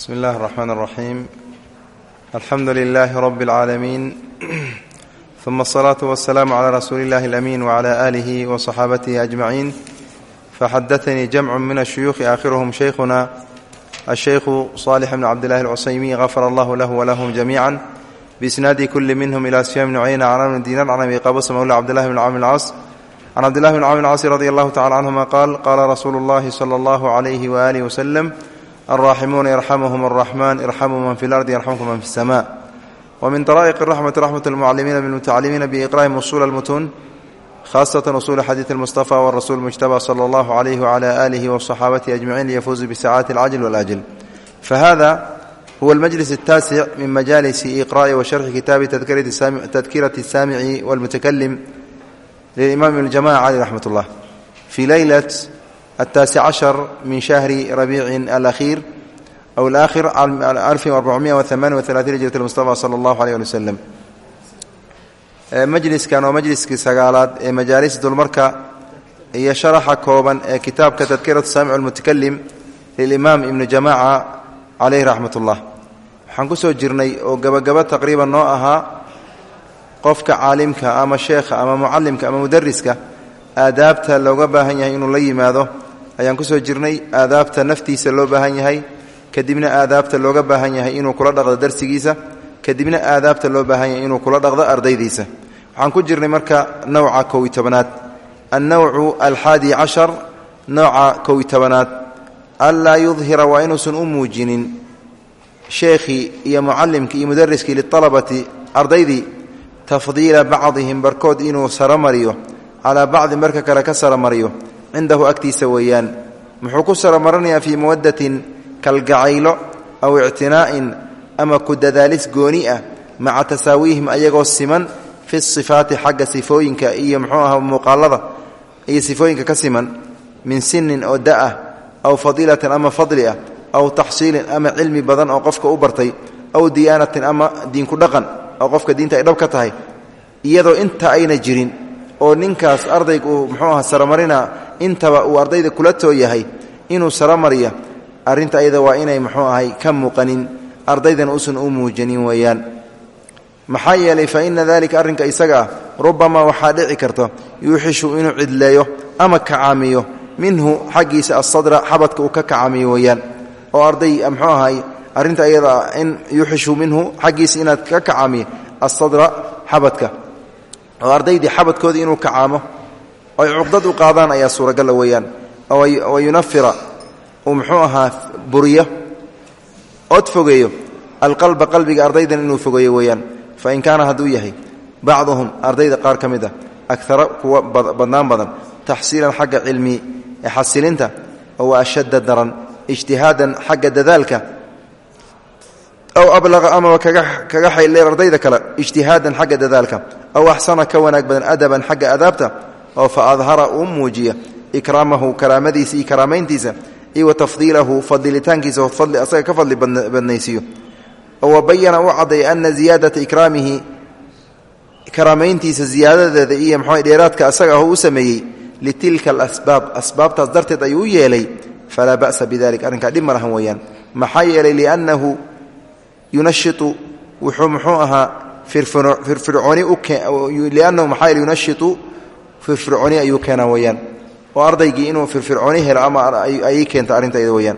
bsmi اllahi الرحman الرaxيim alxamdu لilaahi rb اlcaalamiin ثuma الصlaaةu والsalaam عlى rasuuli اllahi الأmin وعlى آlihi وصaxaabatihi أجmaciin faxadaثanii jamcu min الshuyuuخi aakhiruhm shaykhuna الshaykhu صالح bn cabdillahi الcusaymi غafar allah lah wlahum jamiiعا biisnaadi kuli minhm ilى sfyaan bn cuyayna can amr dinar can abi qabs mawla cabdillahi bn cami اlcaas can cabdillahi bn cami اlcaasi radi allahu tacala canهuma qaal qaala rasuulu اllahi slى اllah عlyh وآlih wslm الراحمون يرحمهم الرحمن ارحموا من في الأرض يرحمكم من في السماء ومن طرائق الرحمة رحمة المعلمين بالمتعلمين بإقرائهم أصول المتون خاصة أصول حديث المصطفى والرسول المجتبى صلى الله عليه وعلى آله وصحابته أجمعين ليفوز بساعات العجل والأجل فهذا هو المجلس التاسع من مجالس إقراء وشرح كتاب تذكرة السامع, تذكرة السامع والمتكلم للإمام الجماعة عليه رحمة الله في ليلة التاسع عشر من شهر ربيع الأخير أو الآخر ألف وأربعمائة وثمان وثلاثين هجرة المصطفى صلى الله عليه وسلم majliskan waa majliskii sagaalaad ee majaalis dulmarka iyo sharaxa kooban ee kitaabka tadkiratu saamic almutakalim lilimaam ibnu jamaaca caleyhi raxmat ullah waxaan ku soo jirnay oo gabagabo taqriiban noo ahaa qofka caalimka ama sheekha ama mucalimka ama mudariska aadaabta looga baahan yahay inuu la yimaado ayaan ku soo jirnay aadaabta naftiisa loo baahan yahay kadibna aadaabta looga baahan yahay inuu kula dhaqdo darsigiisa kadibna aadaabta loo baahan yahay inuu kula dhaqdo ardaydiisa. Waxaan ku jirnay marka nowca kow iyo tobanaad annowcu alxaadi cashar nooca kow iyo tobanaad anlaa yudhira waa inuusan u muujinin sheekhii iyo mucalimkii iyo mudariskii lialabati ardaydii tafdiila bacdihim barkood inuu saromariyo calaa bacdin barka kale ka saromariyo cindahu agtiisa weeyaan. Muxuu ku saromaranayaa fii muwaddatin kalgacaylo aw ictinaa'in ama ku dadaalis gooni ah maca tasaawiihim ayagoo siman fi sifaati xagga sifooyinka iyo muxuu aha muuqaalada iyo sifooyinka ka siman min sinin oo da'ah aw fadiilatin ama fadli ah aw taxsiilin ama cilmi badan oo qofka u bartay aw diyaanatin ama diinku dhaqan oo qofka diinta ay dhab ka tahay. Iyadoo inta ayna jirin oo ninkaas ardayga uu muxuu aha saromarina intaba uu ardayda kula too yahay inuu saromariya arrinta ayada waa inay muxuu ahay ka muuqanin. Ardaydan uusan u muujanin weeyaan. Maxaa yeelay fa ina dalika arrinka isaga ah waxaa dhici karta yuuxishu inuu cidleeyo ama kacaamiyo minhu xaggiisa asadra xabadka uu ka kacaamiyo weeyaan. Oo arday muxuu ahay arrinta ayada in yuuxishu minhu xaggiisa inaad ka kacaamiyo asadra xabadka. Oo ardaydii xabadkooda inuu kacaamo oy cuqdad u qaadaan ayaa suuragala weeyaan. Wa yunafira uu muxuu ahaa buriyo. Ood fogeeyo. Alqalba qalbiga ardaydan inuu fogeeyo weeyaan. Fain kaana hadduu yahay bacduhum ardayda qaar ka mid a akara kuwa badnaan badan taxsiilan xagga cilmi xasilinta oo ashadda daran ijtihaadan xagga dadaalka aw ablaqa amaba kaga xayldheer ardayda kale ijtihaadan xagga dadaalka aw axsana ka wanaag badan adaban xagga adaabta oo fa adhara uu muujiya ikraamahu karaamadiisa iyo karaamayntiisa iyo wa tafdiilahu fadilitaankiisa fadli asaga ka fadli badnaysiiyo. Wa bayana u cadday ana ziyaadata ikraamihi karaamayntiisa ziyaadadeeda iyo mxuu dheeraadka asaga ah u sameeyey litilka alasbaab asbaabtaas darteed ayuu yeelay falaa ba'sa bidalik arrinkaa dhib ma lahan weeyaan. Maxaa yunashitu wuxuu muxuu ahaa firfircooni liannahu maxaa yeele yunashitu firfircooni ayuu keenaa weeyaan. Oo ardaygii inuu firfircooni helo ama ayay keenta arrintayda weyaan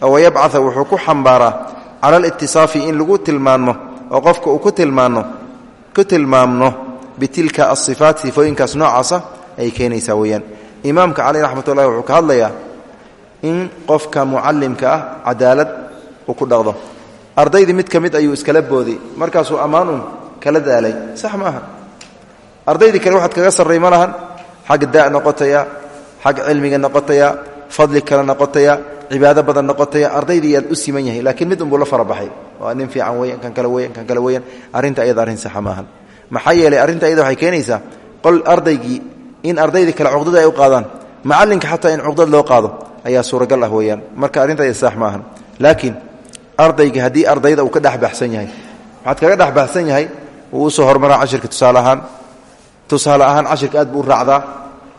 wayabcaa wuxuu ku xambaaraa cala alitisaafi in lagu tilmaanmo oo qofka uu ku tilmaano ku tilmaamno bitilka asifaat sifooyinkaas noocaasa ay keenaysaa weyaan imaamka caleyh raxmat ullahi wuxuu ka hadlayaa in qofka mucalimka ah cadaalad uu ku dhaqdo. Ardaydii mid ka mid ayuu iskala booday markaasuu ammaan un kala daalay. Sax maaha. Ardaydii kale waxaad kaga sarray ma lahan xag da noqotaya xag cilmiga noqotaya fadli kale noqotaya cibaado badan noqotaya ardaydii yaad u siman yahay laakiin mid unbuu la farabaxay waa nin fiican weyan kan kale weyan kan kale weyan arrinta ayada arrin saxa maahan. Maxaa yeelay arrinta ayada waxay keenaysaa qol ardaygii in ardaydii kale cuqdada ay u qaadaan macallinka xataa in cuqdad loo qaado ayaa suuragal ah weeyaan. Marka arrinta ayada sax maahan. Laakiin ardayga haddii ardayda uu ka dhexbaxsan yahay waxaad kaga dhexbaxsan yahay tusaale ahaan cashirka aad buu raacdaa.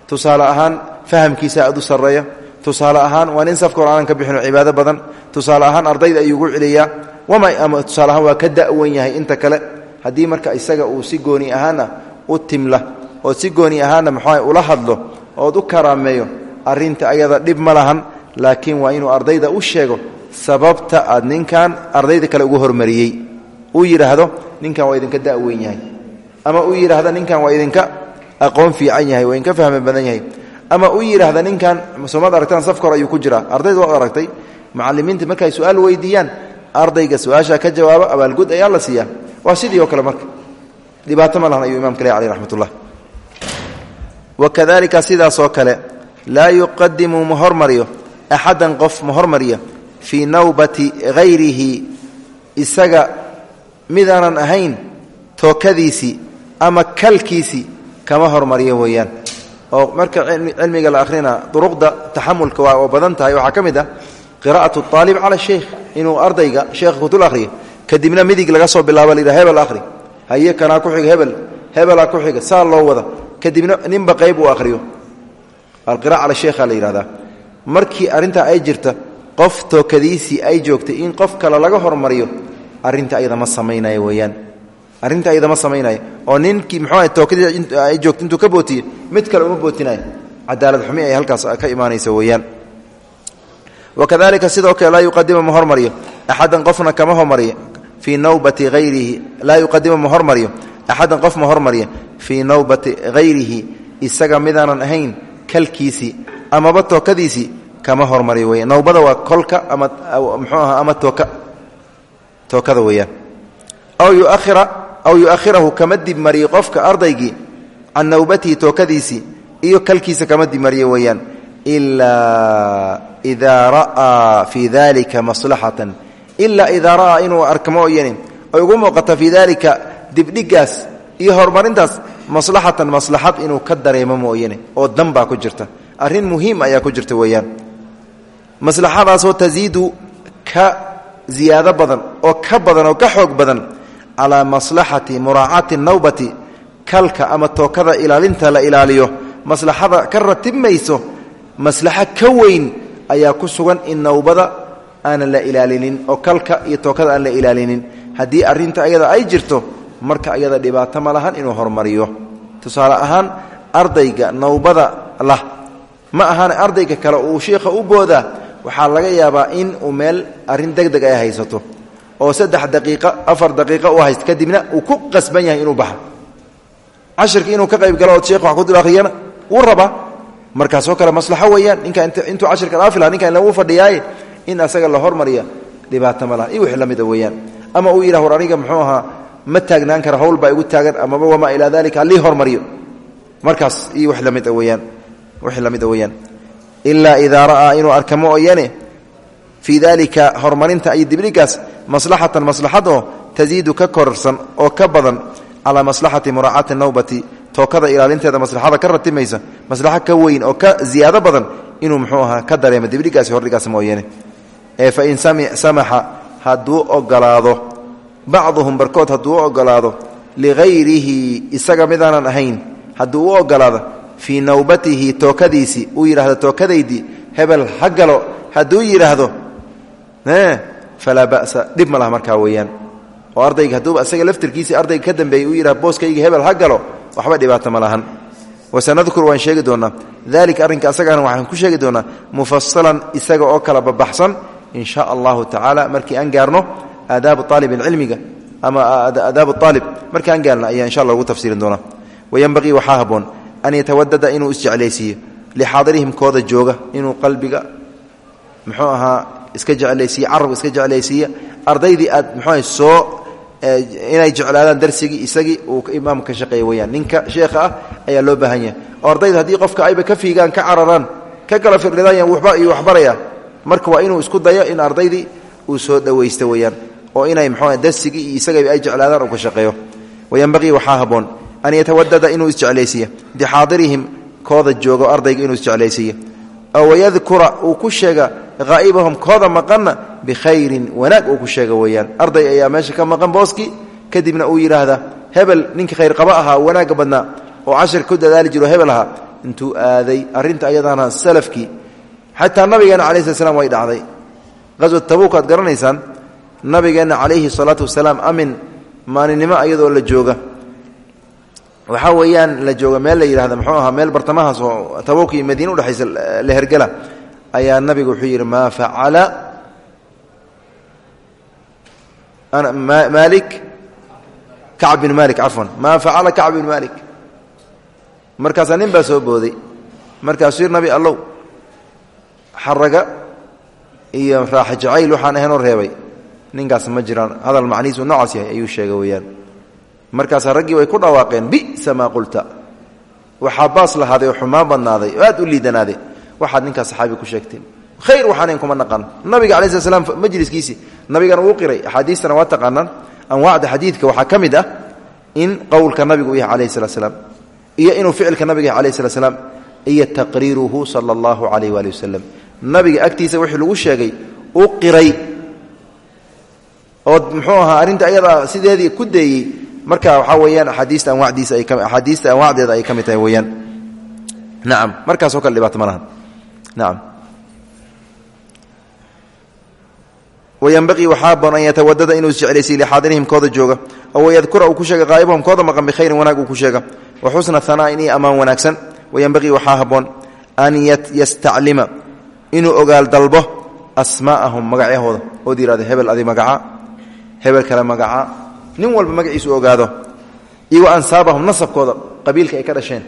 Tusaale ahaan fahamkiisa aad u sarreeya. Tusaale ahaan waa nin safka hor aanan ka bixino cibaado badan. Tusaale ahaan ardayda ayuu ugu celiyaa. Wama ama tusaale ahaan waa ka da'wan yahay inta kale. Haddii marka isaga uu si gooni ahaana u timla oo si gooni ahaana maxaa ula hadlo ood u karaameeyo arrinta ayada dhib ma lahan. Laakiin waa inuu ardayda u sheego sababta aad ninkan ardayda kale ugu hormariyey. Uu yidhaahdo ninkan waa idinka da'weyn yahay ama uu yidhaahdo ninkan waa idinka aqoon fiican yahay waa idinka fahmi badan yahay. Ama uu yidhaahda ninkan soomad aragtaan safka ayuu ku jiraa. Ardayda waad aragtay macalimiinta markay su'aal weydiiyaan ardayga su'aasha ka jawaabo abaalgud ayaa la siiyaa waa sidii oo kale marka. Dhibaato ma lahan ayuu imamka le aleh raxmat ullah wakadalika sidaasoo kale laa yuqadimu ma hormaryo axadan qof ma hormarya fii nawbati hayrihi isaga midaanan ahayn tookadiisii ama kalkiisii kama hormaryo weeyaan. Oo marka cilmiga la akhrina duruqda taxamulka waa oo badan tahay. Waxaa ka mid ah qira'atu aalib cala sheikh inuu ardayga sheekha kutul ahriyo kadibna midig laga soo bilaabo layidhaha hebel akhri. Haye kanaa ku xiga hebel. Hebelaa ku xiga. Saa loo wada. Kadibna ninba qayb uu akhriyo. Alqira cala sheekha la yidhahdaa markii arrintaa ay jirta qof tookadiisii ay joogtay in qof kale laga hormariyo arrinta ayada ma samaynayo weeyaan arrinta ayada ma samaynayo oo ninkii muxuu tookadii ay joogta intuu ka bootiye mid kale uma bootinayo cadaalad xumi ay halkaas ka imaanaysa weeyaan. Wakadalika sidoo kale laa yuqadima ma hormariyo. Qofna kama hormariyo. Fii nawbati hayrihi laa yuqadima ma hormariyo. Qof ma hormariya fii nawbati hayrihi isaga midaanan ahayn kalkiisii amaba tookadiisii kama hormariyo weyan nawbada waa kolka ama mxuu aha ama tooka tookada weeyaan. Aw yuahira aw yuakhirahu kama dibmariyo qofka ardaygii can nawbatihi tookadiisii iyo kalkiisa kama dibmariyo weeyaan ilaa idaa ra'aa fii dalika maslaxatan ilaa idaa ra'aa inuu arka mooyane ay ugu muuqata fii dalika dibdhigaas iyo horumarintaas maslaxatan maslaxad inuu ka dareemo mooyane oo dan baa ku jirta. Arrin muhiim ayaa ku jirta weeyaan. Maslaxadaasoo tasiidu ka ziyaado badan oo ka badan oo ka xoog badan calaa maslaxati muraacaati nawbati kalka ama tookada ilaalinta la ilaaliyo maslaxada ka ratibmayso maslaxo ka weyn ayaa ku sugan in nawbada aanan la ilaalinin oo kalka iyo tookada aan la ilaalinin. Haddii arrinta ayada ay jirto marka ayada dhibaato ma lahan inuu hormariyo tusaale ahaan ardayga nawbada lah ma ahaan ardayga kale uu shiikha u boodaa waxaa laga yaabaa in uu meel arrin deg deg ay haysato oo saddex daqiiqa afar daqiiqa u hayst kadibna uu ku qasban yahay inuu baxo. Cashirka inuu ka qayb galo ood sheekh wax ku dul akhriyana wuu rabaa markaasoo kale maslaxo weeyaan ninka intuu cashirka dhaafi laha ninka in lagu fadhiyaaye in asaga la hormariya dhibaato ma laha. Iyo wixii la mida weeyaan. Ama uu yidhah war muxuu ahaa ma taagnaan kara hawl baa igu taagan amaba wamaa ilaa dalika halii hormariyo. Markaas iyo wix la mid weyaan wixii la mid a weeyaan. Ilaa idaa ra'aa inuu arka mooyane fii dalika horumarinta iyo dibdhigaas maslaxatan maslaxad oo tasiidu ka korsan oo ka badan calaa maslaxati muraacaati nawbati tookada ilaalinteeda maslaxada ka ratimaysa maslaxo ka weyn oo ka ziyaado badan inuu muxuu ahaa ka dareemo dibdhigaasi hordhigaas mooyane ee fain samaxa hadduu ogolaado bacduhum barkood hadduu u ogolaado ligayrihi isaga midaanan ahayn hadduu u ogolaado fii nawbatihi tookadiisii uu yidhahdo tookadaydii hebel ha galo hadduu falaa ba'sa. Dhib ma laha markaa weeyaan. Oo ardayga hadduuba isaga laftirkiisii ardayga ka dambeeyey uu yidhahdo booskayga hebel ha galo. Waxba dhibaato ma lahan. Wasanadkur waan sheegi doonaa. Dalika arrinka asagana waxaan ku sheegi doonaa mufasalan isaga oo kala babaxsan. In sha allahu tacaala markii aan gaarno aadaabu aalib cilmiga ama aadaabu aalib markii aan gaarno ayaa insha alla lagu tafsiirin doonaa. Wayenbaqii waxaa haboon an yatawadada inuu isjeclaysiiyo lixaadirihim kooda jooga inuu qalbiga muxuu ahaa iska jeclaysiiye carab iska jeclaysiiya ardaydii aad muxuu soo inay jeclaadaan darsigii isagii uu imaamka ka shaqeeya ninka sheekha ah ayaa loo baahan yahay. Ardayda haddii qofka ayba ka fiigaan ka cararaan ka kala firdhidaan waba iyo waxbaraya marka waa inuu isku dayo in ardaydii uu soo dhowaysto weyaan. Oo inay mxuu darsigii iyo ay jeclaadaan uu ka shaqeeyo. Wayenbaqii waxaa haboon an yatawadada inuu isjeclaysiiyo bixaadirihim kooda joogo ardayga inuu isjeclaysiiyo oo wayadkura uu ku sheega haa'ibahum kooda maqanna bikhayrin wanaag uu ku sheega weeyaan. Arday ayaa meesha ka maqan booskii kadibna uu yidhaahda hebel ninkii khayrqaba ahaa wanaagga badnaa. Oo cashir ku dadaali jiro hebel ahaa. Intuu aaday arrinta ayadaana salafkii. Xataa nabigeena calayi slat slam way dhacday. Qaswat tabuuk aad garanaysaan? Nabigeenna calayhi salaatu wasalaam amin waxaa weeyaan la jooga meel la yidhahda muxuu ahaa meel bartamahaas oo tabuuk iyo madiine udhexaysa la hergela ayaa nabigu wuxuu yidhi maa facala malik kacb bin malik cafwan. Maa facala kacb bin malik markaasaa nin baa soo booday. Markaasuu yir nabi allow. Xaraga iyo raaxa jacayl waxaan ahaynoo reebay. Ninkaas ma jiraan. Hadal macnihiisu noocaas yahay ayuu sheegay weeyaan. Markaasaa raggii way ku dhawaaqeen bisa maa qulta. Waxaa baas lahaaday oo xumaan badnaaday oo aad u liidanaaday waxaad ninkaas saxaabi ku sheegteen. Khayr waxaanan kuma naqan nabiga cala slat slam majliskiisii uu qiray. Axaadiistana waa taqaanaan. Anwaacda xadiidka waxaa ka mid ah in qowlka nabigu u yahay calayhi salat slaam iyo inuu ficilka nabiga yahay alayh slat iyo taqriiruhu sala allahu calayh waali nabiga agtiisa wixii lagu sheegay u qiray. Oo muxuu ahaa arrinta ayadaa sideedii ku deeyey. Marka waxaa weeyaan axaadiista anwacdiisa ay axaadiista anwaacdeeda ay ka mid tahay weeyaan. Nacam markaasoo kale dhibaato ma wayanbaqii waxaa aboon an yatawadada inuu isjeclaysiy lixaadirihim kooda jooga oo wayadkura uu ku sheega qaa'ibahum kooda maqan bikhayrin wanaag uu ku sheega. Wa xusna hanaain iyo ammaan wanaagsan. Wayanbaqii waxaa haboon an yastaclima inuu ogaal dalbo asmaa'ahum magacyahooda. Ood yihahdo hebel adi magaca hebel kale magaca nin walba magaciisu ogaado. Iyo wa ansaabahum nasabkooda qabiilka ay ka dhasheen.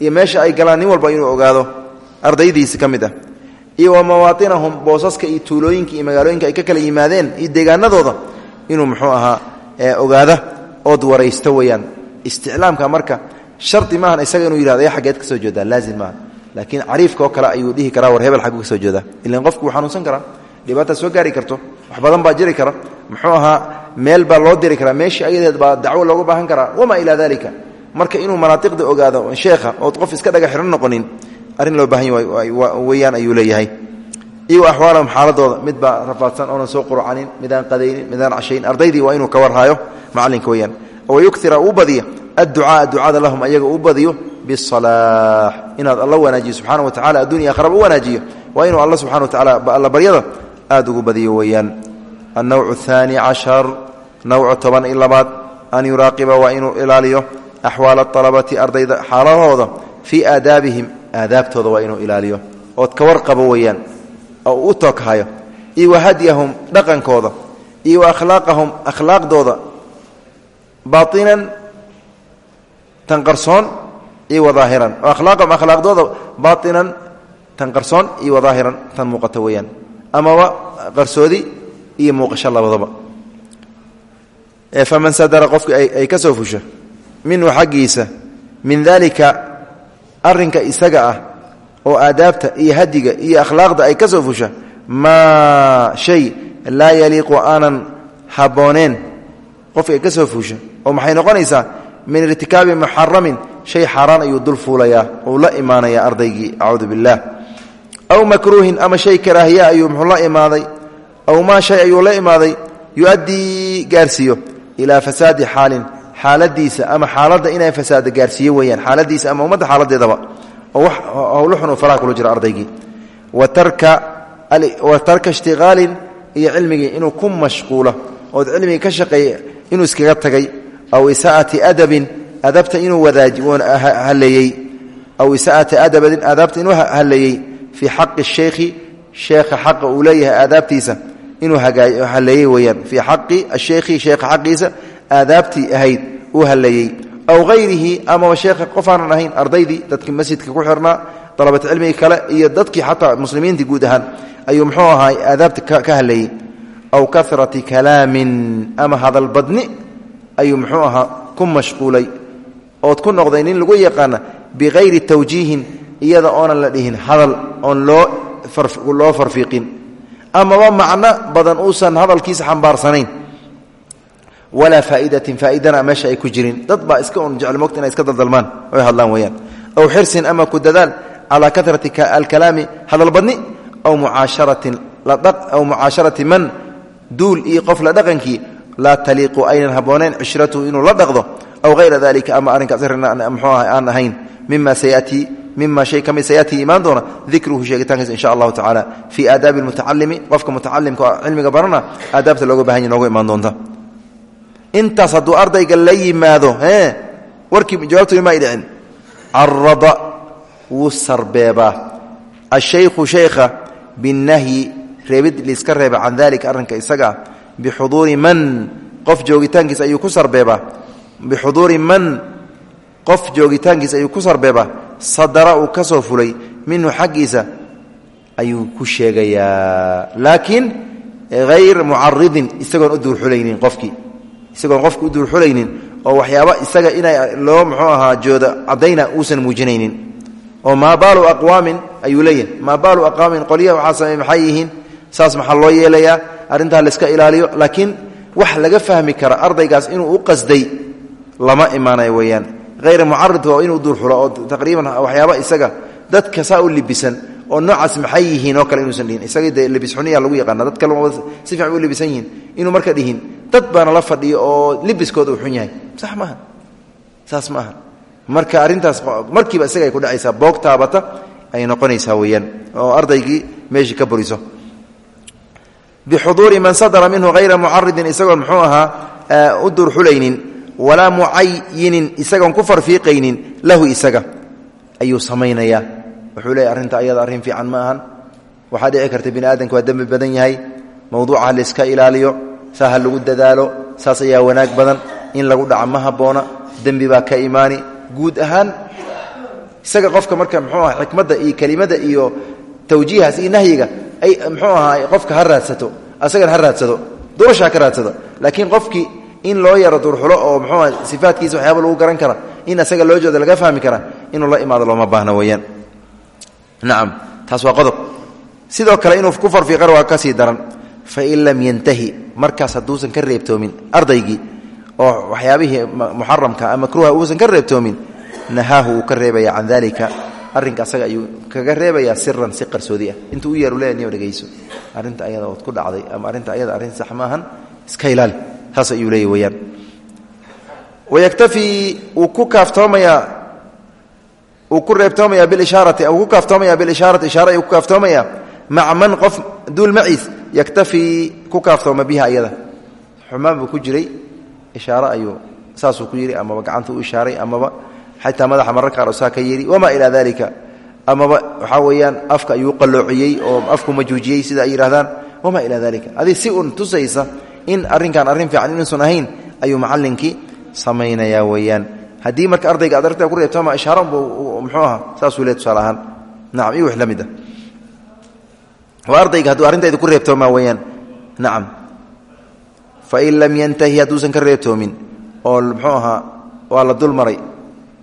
Iyo meesha ay galaan nin walba inuu ogaado ardaydiisi ka mid ah. Iyo wa mawaainahum boosaska iyo tuulooyinka iyo magaalooyinka ay ka kala yimaadeen iyo deegaanadooda inuu muxuu ahaa ogaada ood waraysto weyaan isticlaamka marka shardi maahan isaga inuu yihahdo xaggeed ka soo jeedaa laazim maaha laakiin cariifka oo kale ayuu dhihi karaa war hebel xaggu ka soo jeedaa ilan qofku wuu xanuunsan karaa dhibaata soo gaari karto wax badan baa jiri kara. Muxuu ahaa meel baa loo diri karaa meeshii ayadeed baa dacwo looga baahan karaa. Wamaa ilaa dalika marka inuu manaaiqda ogaado sheekha ood qof iska dhaga xihan noqonin arrin loo baahan weyaan ayuu leeyahay. Iyo axwaalahum xaaladooda mid baa rafaadsan oonan soo qurcanin midaan qadaynin midaan cashayn. Ardaydii waa inuu ka warhaayo macalinka weyaan wayukira uu badiya adducaaa ducada lahum ayaga uu badiyo bisalaax. Inaad alla wanaajiyo subxana wa tacala addunya akhraba u wanaajiyo waa inuu alla subxana wa tacala alla baryada aad ugu badiyo weeyaan. Annawcu ahaani cashar nawcu toban i labaad. An yuraaqiba waa inuu ilaaliyo axwaala alabati ardayda xaaladooda fii aadaabihim aadaabtooda waa inuu ilaaliyo. Ood ka warqabo weeyaan oo u tooghayo iyo wa hadyahum dhaqankooda iyo wa akhlaaqahum akhlaaqdooda. Baainan tan qarsoon iyo wadaahiran oo akhlaaqahum akhlaaqdooda baainan tan qarsoon iyo wadaahiran tan muuqato weeyaan. Amaba qarsoodi iyo muuqasho labadaba. Faman sadara qofka ay ka soo fusho minhu xaggiisa min dalika arrinka isaga ah oo aadaabta iyo hadiga iyo akhlaaqda ay ka soo fusha maa shay laa yaliiqu aanan habbooneen qofka ka soo fusha oo maxay noqonaysaa? Min irtikaabi muxaramin shay xaaraan ayuu dul fuulayaa uu la imaanayaa ardaygii acuudu billaah. Aw makruuhin ama shay karaahiya ayuu muxuu imaaday aw maa shay ayuu la imaaday yu-addii gaarsiiyo ilaa fasaadi xaalin xaaladiisa ama xaaladda inay fasaada gaarsiiyo weeyaan xaaladiisa ama ummadda xaaladeedaba oo wax howlo xun uu faraha kula ardaygii. Wa tarka ishtiqaalin iyo cilmigii inuu ku mashquulo ood cilmigii ka shaqeeya inuu iskaga tagay aw isaa'ati adabin adabta inuu haleeyey aw isaa'ati adabin adabta inuu haleeyey fii xaqi sheekhi sheekha xaqa uu leeyahay aadaabtiisa inuu haleeyey weeyaan fii xaqi asheekhi sheekha xaqiisa aadaabtii ahayd uu haleeyey aw hayrihi amaba sheekha qof ahayn ardaydii dadkii masjidka ku xirnaa dalabat cilmigii kale iyo dadkii xataa muslimiintii guud ahaan ayuu muxuu ahaa aadaabta ka haleeyey aw karati kalaamin ama hadalbadni ayuu muxuu ahaa ku mashquulay. Ood ku noqday nin lagu yaqaana bikayri tawjiihin iyada oonan la dhihin hadal oon loo farfiiqin. Amaba macno badan uusan hadalkiisa xambaarsanayn walaa faaidatin faaidana meesha ay ku jirin. Dad baa iska un jecel mogta inay iska daldalmaan oy hadlaan weyaan aw xirsin ama ku dadaal calaa karati alkalaami hadalbadni aw mucaasharatin aw mucaasharati man duul iyo qof la dhaqankii laa taliiqu aynan habooneen cishratuhu inuu la dhaqdo aw hayra dalika ama arrinkaas mxuu aan ahayn. Mima sayatii mima shay ka mid sayatii imaan doona dikruhu sheegitaankiisa insha allahu tacaala fii aadaabi lmutacalimi qofka mutacalimka cilmiga barana aadaabta looga baahan ya intaas hadduu ardayga la yimaado warkii jawaabtu ma dhicin carada wuu sarbeebaa. Ashaykhu shaykha binahyi reebid liiska reeba can dalika arrinka isagaa bixuduuri man qof joogitaankiis ayuu ku sarbeebaa. Bixuduuri man qof joogitaankiis ayuu ku sarbeebaa. Sadara uu ka soo fulay minhu xaggiisa ayuu ku sheegayaa. Laakiin hayr mucaridin isagoon u duurxulaynin qofkii isagoon qofki u duurxulaynin oo waxyaaba isaga inay loo muxuu ahaa jooda caddayna uusan muujinaynin. oo maa baalu aqwaamin ayuu leeyahay. maa baalu aqwaamin qolyaha waxaa sameey saas maxaa loo yeelayaa? arrintaa layska ilaaliyo. laakiin wax laga fahmi kara ardaygaas inuu u qasday lama imaanayo weeyaan. hayr mucarid waa inuu duurxulo oo taqriiban waxyaaba isaga dadka saa u libisan oo noocaas maxay oo kale inuusan dhihin. isagii dee libisxuniya lagu yaqaana dad kale si fiican u libisan yihiin. inuu marka dhihin dad baana la fadhiyo oo libiskooda uu xun yahay. Sax maaha saas ma marka arrintaas markiiba isaga ay ku dhacaysaa boog taabata ay noqonaysaa weeyaan oo ardaygii meeshii ka buriso. Bixuduuri man sadara minhu hayra mucaridin isagoon muxuu ahaa u duurxulaynin walaa mucayinin isagoon ku farfiiqaynin lahu isaga. Ayuu samaynayaa wuxuu leeyahy arrinta ayada arrin fiican ma ahan waxaa dhici karta bini aadamka waa dembi badan yahay mowduuca ha layska ilaaliyo saa ha lagu dadaalo saas ayaa wanaag badan. In lagu dhaca ma habboona dembi baa ka imaani. Guud ahaan isaga qofka marka muxuu aha xikmadda iyo kelimada iyo tawjiihaas iyo nahyiga ay muxuu ahaa qofka ha raadsato asagana ha raadsado durasha ha ka raadsado. Laakiin qofkii in loo yaro durxulo oo muxuuaha sifaadkiisa waxyaaba lagu garan kara in asaga loo jooda laga fahmi kara inuu la imaado looma baahna weeyaan. Nacam taas waa qodob. Sidoo kale inuu ku farfiiqana waa ka daran fain lam yantahi. Markaas hadduusan ka reebtoomin ardaygii oo waxyaabihii muxaramka makruuha uusan ka reebtoomin nahaahu uu ka reebaya can dalika arrinka asaga ayuu kaga reebayaa siran si qarsoodi ah. Intuu u yeeru le niyo dhegayso. Ayada ood ku dhacday ama arrinta ayada arrin sax maahan iska ilaali. Saas ayuu leeya weyaan wayaktafii wuu ku kaaftoomayaa uu ku reebtoomaya bilishaarati uu ku kaaftoomaya bilishaarati ishaara kaaftoomaya man qof duul yaktafii ku kaaftooma biha ayada xumaan buu ku jiray ishaare ayuu saasuu ku yidhi amaba gacanta u ishaaray amaba xataa madaxa mararka qaar saa ka yidhi wamaa ilaa dalika amaba waxaa weeyaan afka ayuu qalloociyey oo afku majuujiyey sida ay yidhahdaan wamaa ilaa dalika adi si un tusaysa in arrinkan arrin fiican inuusan ahayn ayuu macallinkii samaynayaa weeyaan. Haddii marka ardayga ad arrintaa ku reebtooma ishaara buu muxuu ahaa saasuu le tusaale ahaan. Nacam iyo wix la mid ah waa ardayga hadduu arrintayda ku reebtoomaa weeyaan. Nacam. Fain lam yantahi hadduusan ka reebtoomin oo muxuu ahaa waa la dul maray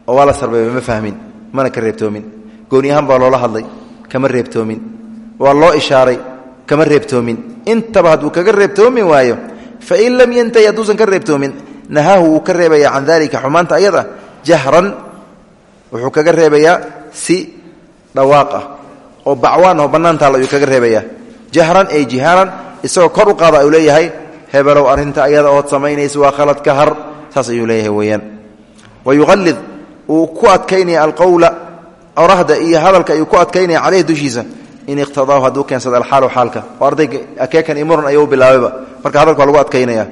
oo waa la sarbeebay ma fahmin mana ka reebtoomin. Gooni ahaan baa loola hadlay kama reebtoomin. Waa loo ishaaray kama reebtoomin. Intaba hadduu kaga reebtoomi waayo fain lam yantahi hadduusan ka reebtoomin nahaahu wuu ka reebaya can dalika xumaanta ayada jahran wuxuu kaga reebayaa si dhawaaq ah oo bacwaan oo bannaantaal ayuu kaga reebayaa. Jahran ay jihaaran isagoo kor u qaada uu leeyahay hebelow arrinta ayada ood samaynaysa waa khalad ka har saas ayuu leeyahay weeyaan. Wa yuqallid ku adkaynaya alqowla orahda iyo hadalka ayuu ku adkaynaya caleyh dushiisa in iqhtadaahu hadduu keensado alxaalu xaalka. Oo ardayga akeekan iyo ayuu bilaabayba marka hadalka lagu adkaynaya.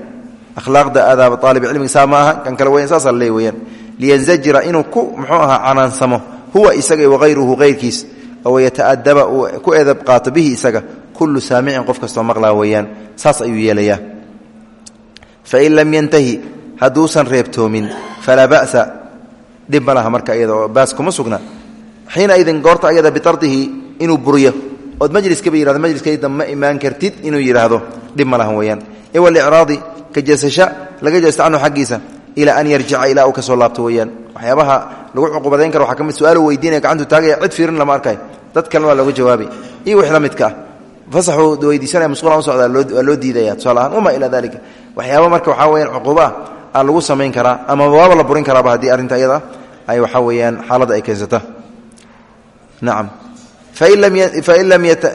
Akhlaaqda aadaaba aalibcilmiga saa ma kan kale weyan saasaa la leey weyaan liyanzajira inuu ku muxuu ahaa canaansamo. Huwa isaga wahayruhu hayrkiis oo yataadaba uu ku edab qaato bihi isaga kullu saamicin qof kastoo maqlaa weeyaan saas ayuu yeelayaa. Fain lam yantahi hadduusan reebtoomin falaa ba'sa dhib ma laha marka iyada baas kuma sugna. Xiina idin goorta ayada bitardihi inuu buriyo ood majliskaba yihado majliskayda ma imaan kartid inuu yidhaahdo dhib ma lahan weeyaan. Iwalicraadi ka jeesasha laga jeesto canhu xaggiisa ilaa an yarjica ilaa uu ka soo laabto weeyaan. Waxyaabaha lagu cuqubadayn karo waxaa ka mid su'aal weydiinaya gacantu taagaya cid fiirin lama arkay dad kalena waa looga jawaabay iyo wix la midka ah. Fasaxuu weydiisanaya musqulaan u socdaa waa loo diidaya tusaale ahaan wamaa ilaa dalika waxyaaba marka waxaa weyaan cuquba ah lagu samayn karaa ama waaba la burin karaaba haddii arrinta ayada ay waxaa weeyaan xaaladda ay keensata nacam fain lam fain lam yata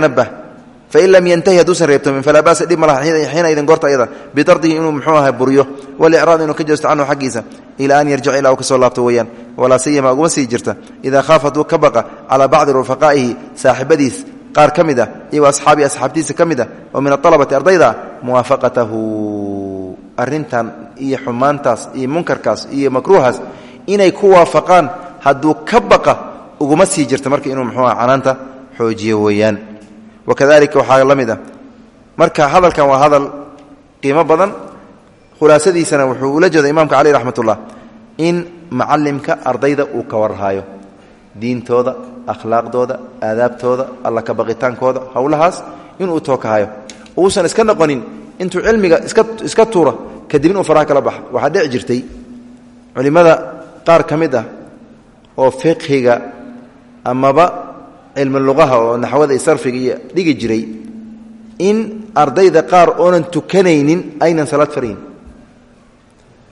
nacam fain lam yantahi hadduusan reebtomin falaa basa dhib ma laha xiina idin goorta ayada bidardihi inuu muxuu aha buryo walicraad inuu ka jeesto canhu xaggiisa ilaa an yarjica ilaa uu ka soo laabto weeyaan walaa siyama uguma sii jirta idaa khaaf hadduu ka baqa calaa bacdi rufaqaa'ihi saaxibadiis qaar ka mid a iyo asxaabi asxaabtiisa ka mid a oo min aطalabati ardayda muwaafaqatahu arintan iyo xumaantaas iyo munkarkaas iyo makruuhaas inay ku waafaqaan hadduu sii jirta marka inuu muxuu aha canaanta xoojiyo weeyaan wakadalika waxaa la mid ah marka hadalkan waa hadal qiimo badan khulaasadiisana wuxuu ula jeeda imaamka caleyh raxmat ullah in macalimka ardayda uu ka warhaayo diintooda akhlaaqdooda aadaabtooda alla ka baqitaankooda howlahaas inuu tookahayo uusan iska noqonin intuu cilmiga iska tuura kadib inuu faraha kala baxa waxaa dhici jirtay culimmada qaar ka mid ah oo fiqhiga amaba cilmi luqaha oo naxwada iyo iyo dhigi jiray in ardayda qaar oonan tukanaynin aynan salaad farayn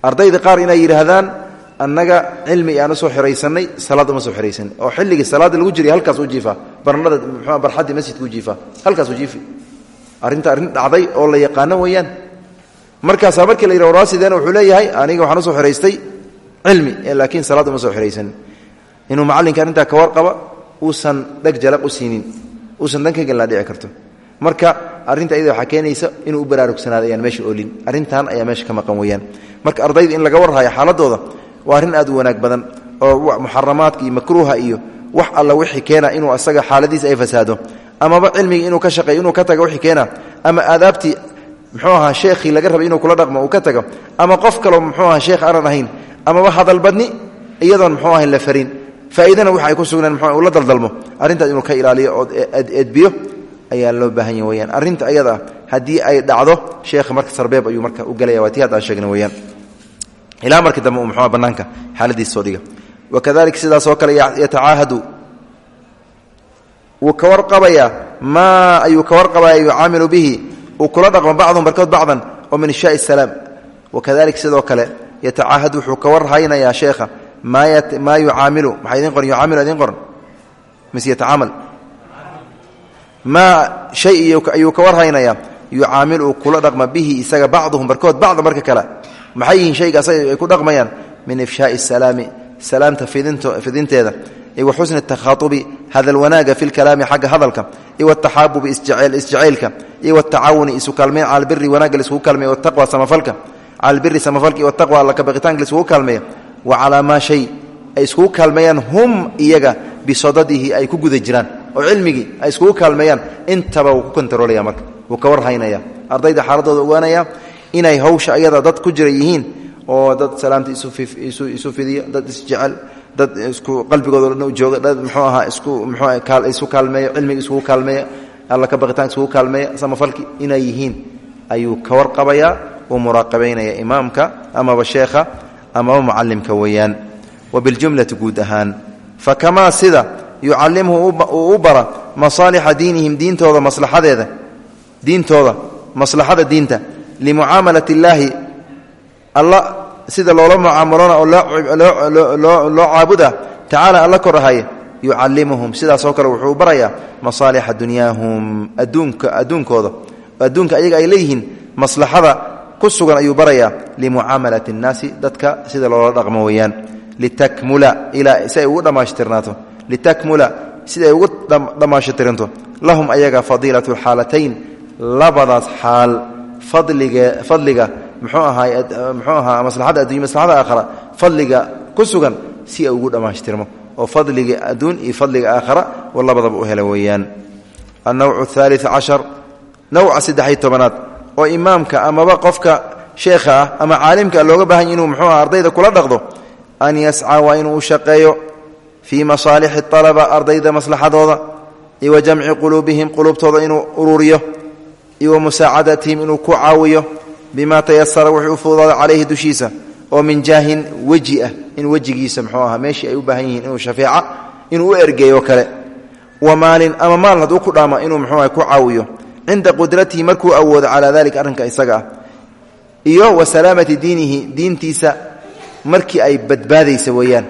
ardayda qaar inay yidhaahdaan annaga cilmi aan u soo xiraysanay salaad uma soo xiraysanay oo xilligii salaada lagu jiray halkaas u jiifaa barnada mxua barxaddii masjidka u jiifaa halkaas u jiifi. Arrinta arrin dhacday oo la yaqaano weeyaan. Markaasaa markii la yidhah sideena wuxuu leeyahay aniga waxaan u soo xiraystay cilmi laakiin salaad uma soo xiraysanin inuu macallinka arrintaa ka warqaba uusan dheg jalaq u siinin uusan dan ka gelnaa dhici karto. Marka arrinta ayada waxaa keenaysa inuu u baraarugsanaado ayaan meesha oolin. Arrintan ayaa meesha ka maqan marka ardayda in laga warhayo xaaladooda waa arrin aad u wanaag badan oo muxaramaadka iyo makruuha iyo wax alla wixii keena inuu asaga xaaladiisa ay fasaado. Amaba cilmigii inuu ka shaqeeyo inuu ka tago wixii keena ama aadaabtii muxuu ahaa sheekhii laga rabay inuu kula dhaqmo uu ka tago ama qof kaloo muxuu aha sheekh aanan ahayn amaba hadalbadni iyadoon muxuu ahayn la farin faa'iidana waxa ay ku sugnaan mxuu ula daldalmo. Arrintaas inuu ka ilaaliyo oo edbiyo ayaa loo baahan ya weyaan arrinta ayada ah ay dhacdo sheekha marka sarbeeb ayuu marka u gelaya waa tii sheegna weyaan ilaa markii dambe uu muxua bannaanka xaaladiis soo dhiga wakadalika sidaas oo kale yatacaahadu. Wuu ka warqabayaa maa ayuu ka warqabaya yucaamilu bihi. Uu kula dhaqmo bacduhum barkood bacdan oo min ishaai salaam. Wakadalika sidoo kale yatacaahad wuxuu ka warhaynayaa sheekha maa yucaamilu maxaa idin qoran yucaamilu idin qoran mise yatacaamal maa shay ayuu ka warhaynayaa. Yucaamil uu kula dhaqma bihi isaga bacduhum barkood bacda marka kale. Maxay yihiin shayga asaga ay ku dhaqmayaan? Min ifshaai salaami salaamta fidinteeda. Iyo wa xusni takhaaطubi hadal wanaaga fi lkalaami xagga hadalka. Iyo wataxaabubi isjacaylka. Iyo watacaawuni isu kaalmeyn cala albiri wanaagga laisugu kaalmeeya wataqwa samafalka. Cala albiri samafalka iyo wataqwa alla kabaqitaanka laisugu kaalmeeya wa calaa maa shay ay iskugu kaalmeeyaan hum iyaga bisadadihi ay ku guda jiraan oo cilmigii ay iskugu kaalmeeyaan intaba wuu ku kontaroolaya marka wuu ka warhaynaya ardayda xaaladooda ogaanaya inay hawsha ayada dad ku jira yihiin oo dad salaamta isu fidiya dad isjecel dad isku qalbigooda dhan jooga dad muxuu ahaa isku mxuu isu kaalmeeya cilmiga iskugu kaalmeeya alla ka baqitaan iskugu kaalmeeya samafalki inay yihiin ayuu ka warqabayaa uu muraaqabaynaya imaamka amaba sheekha amaba mucalimka weeyaan. Wabiljumlati guud ahaan. Fakamaa sida yucallimhu uu u bara masaalixa diinihim diintooda maslaxadeeda diintooda maslaxada diinta limucaamalat illaahi alla sida loola mucaamalona oo loo caabuda tacaala alla kor ahaye yucallimuhum sidaasoo kale wuxuu barayaa masaalixa dunyaahum adduunka adduunkooda adduunka ayaga ay leeyihiin maslaxada ku sugan ayuu barayaa limucaamalati اnnaasi dadka sida loola dhaqmo weeyaan. Litakmula ilaa si ay ugu dhammaashtirnaato litakmula sida ay ugu dhammaashtirinto lahum ayaga fadiilat اlxaalatayn labadaas xaal fadliga muxuu ahaa maslaxada addunya maslaxada aakhara fadliga ku sugan si ay ugu dhammaashtirmo oo fadliga adduun iyo fadliga aakhara labadaba u hela weeyaan. Annawcu ahaali cashar nawca saddexiy tobanaad oo imaamka amaba qofka sheekha ah ama caalimka looga baahanya inuu muxuu aha ardayda kula dhaqdo an yascaa waa inuu shaqeeyo fii masaalixi alaba ardayda maslaxadooda iyo wa jamci quluubihim quluubtooda inuu ururiyo iyo wa inuu ku caawiyo bima tayasara wuxuu u fududaada calayhi dushiisa oo min jaahin weji ah in wejigiisa muxuu ahaa meeshii ay u baahan yihiin inuu shafeeca inuu u ergeeyo kale. Wa maalin ama maal hadduu ku dhaamo inuu muxuu aha ku caawiyo cinda qudratihi markuu awoodo calaa dalika arrinka isaga. Iyo wa salaamati diinihi diintiisa markii ay badbaadaysa weeyaan.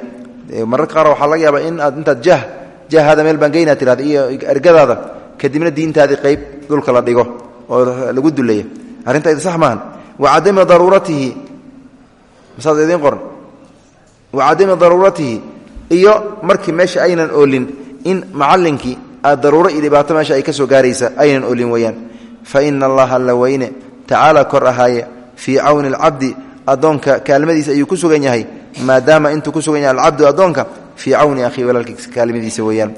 Mararka qaar waxaa laga yaabaa in aad intaad jah jahada meel baan tirahda iyo ergadaada kadibna diintaadii qayb dhulka la dhigo oo lagu duleeya. Arrintayd sax maahan. Wacadami daruuratihi masaad idiin qoran wacadami daruuratihi iyo markii meesha aynan oolin in macallinkii daruuro iyo dhibaato meesha ay ka gaaraysa aynan oolin weeyaan. Fa ina allaha alla weyne tacaala kor ahaaye fii cawni alcabdi addoonka kaalmadiisa ayuu ku sugan yahay maadaama intuu ku sugan yahay alcabdu addoonka fii cawni akhiihi walaalkiisa kaalmadiisa weeyaan.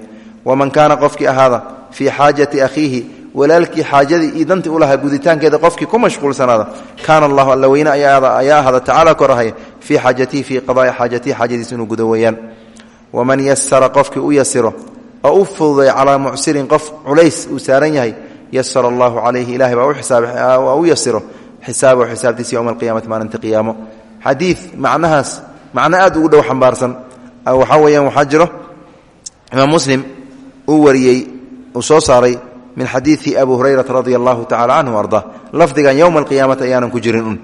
Waman kaana qofkii ahaada fii xaajati akhiihi walaalkii xaajadii iyo dantii u lahaa guditaankeeda qofkii ku mashquulsanaada kaana allahu alla weyne ayaa ahaada tacaala korahaya fii xaajatihi fii qadaai xaajatihi xaajadiisa inuu gudo weeyaan. Waman yasara qofkii u yasiro oo u fududay calaa mucsirin qof culays uu saaran yahay yasara allahu calayhi ilahay baa u yasiro xisaabahu xisaabtiisa yowma alqiyamati maalinta qiyaamo. Xadiid macnahaas macno aad ugu dhow xambaarsan. Waxaa weeyaan waxaa jiro imaam muslim uu wariyey uu soo saaray min xadiidi abi hurayrata radia allahu tacala canhu arda lafdigan yowma alqiyaamati ayaanan ku jirin un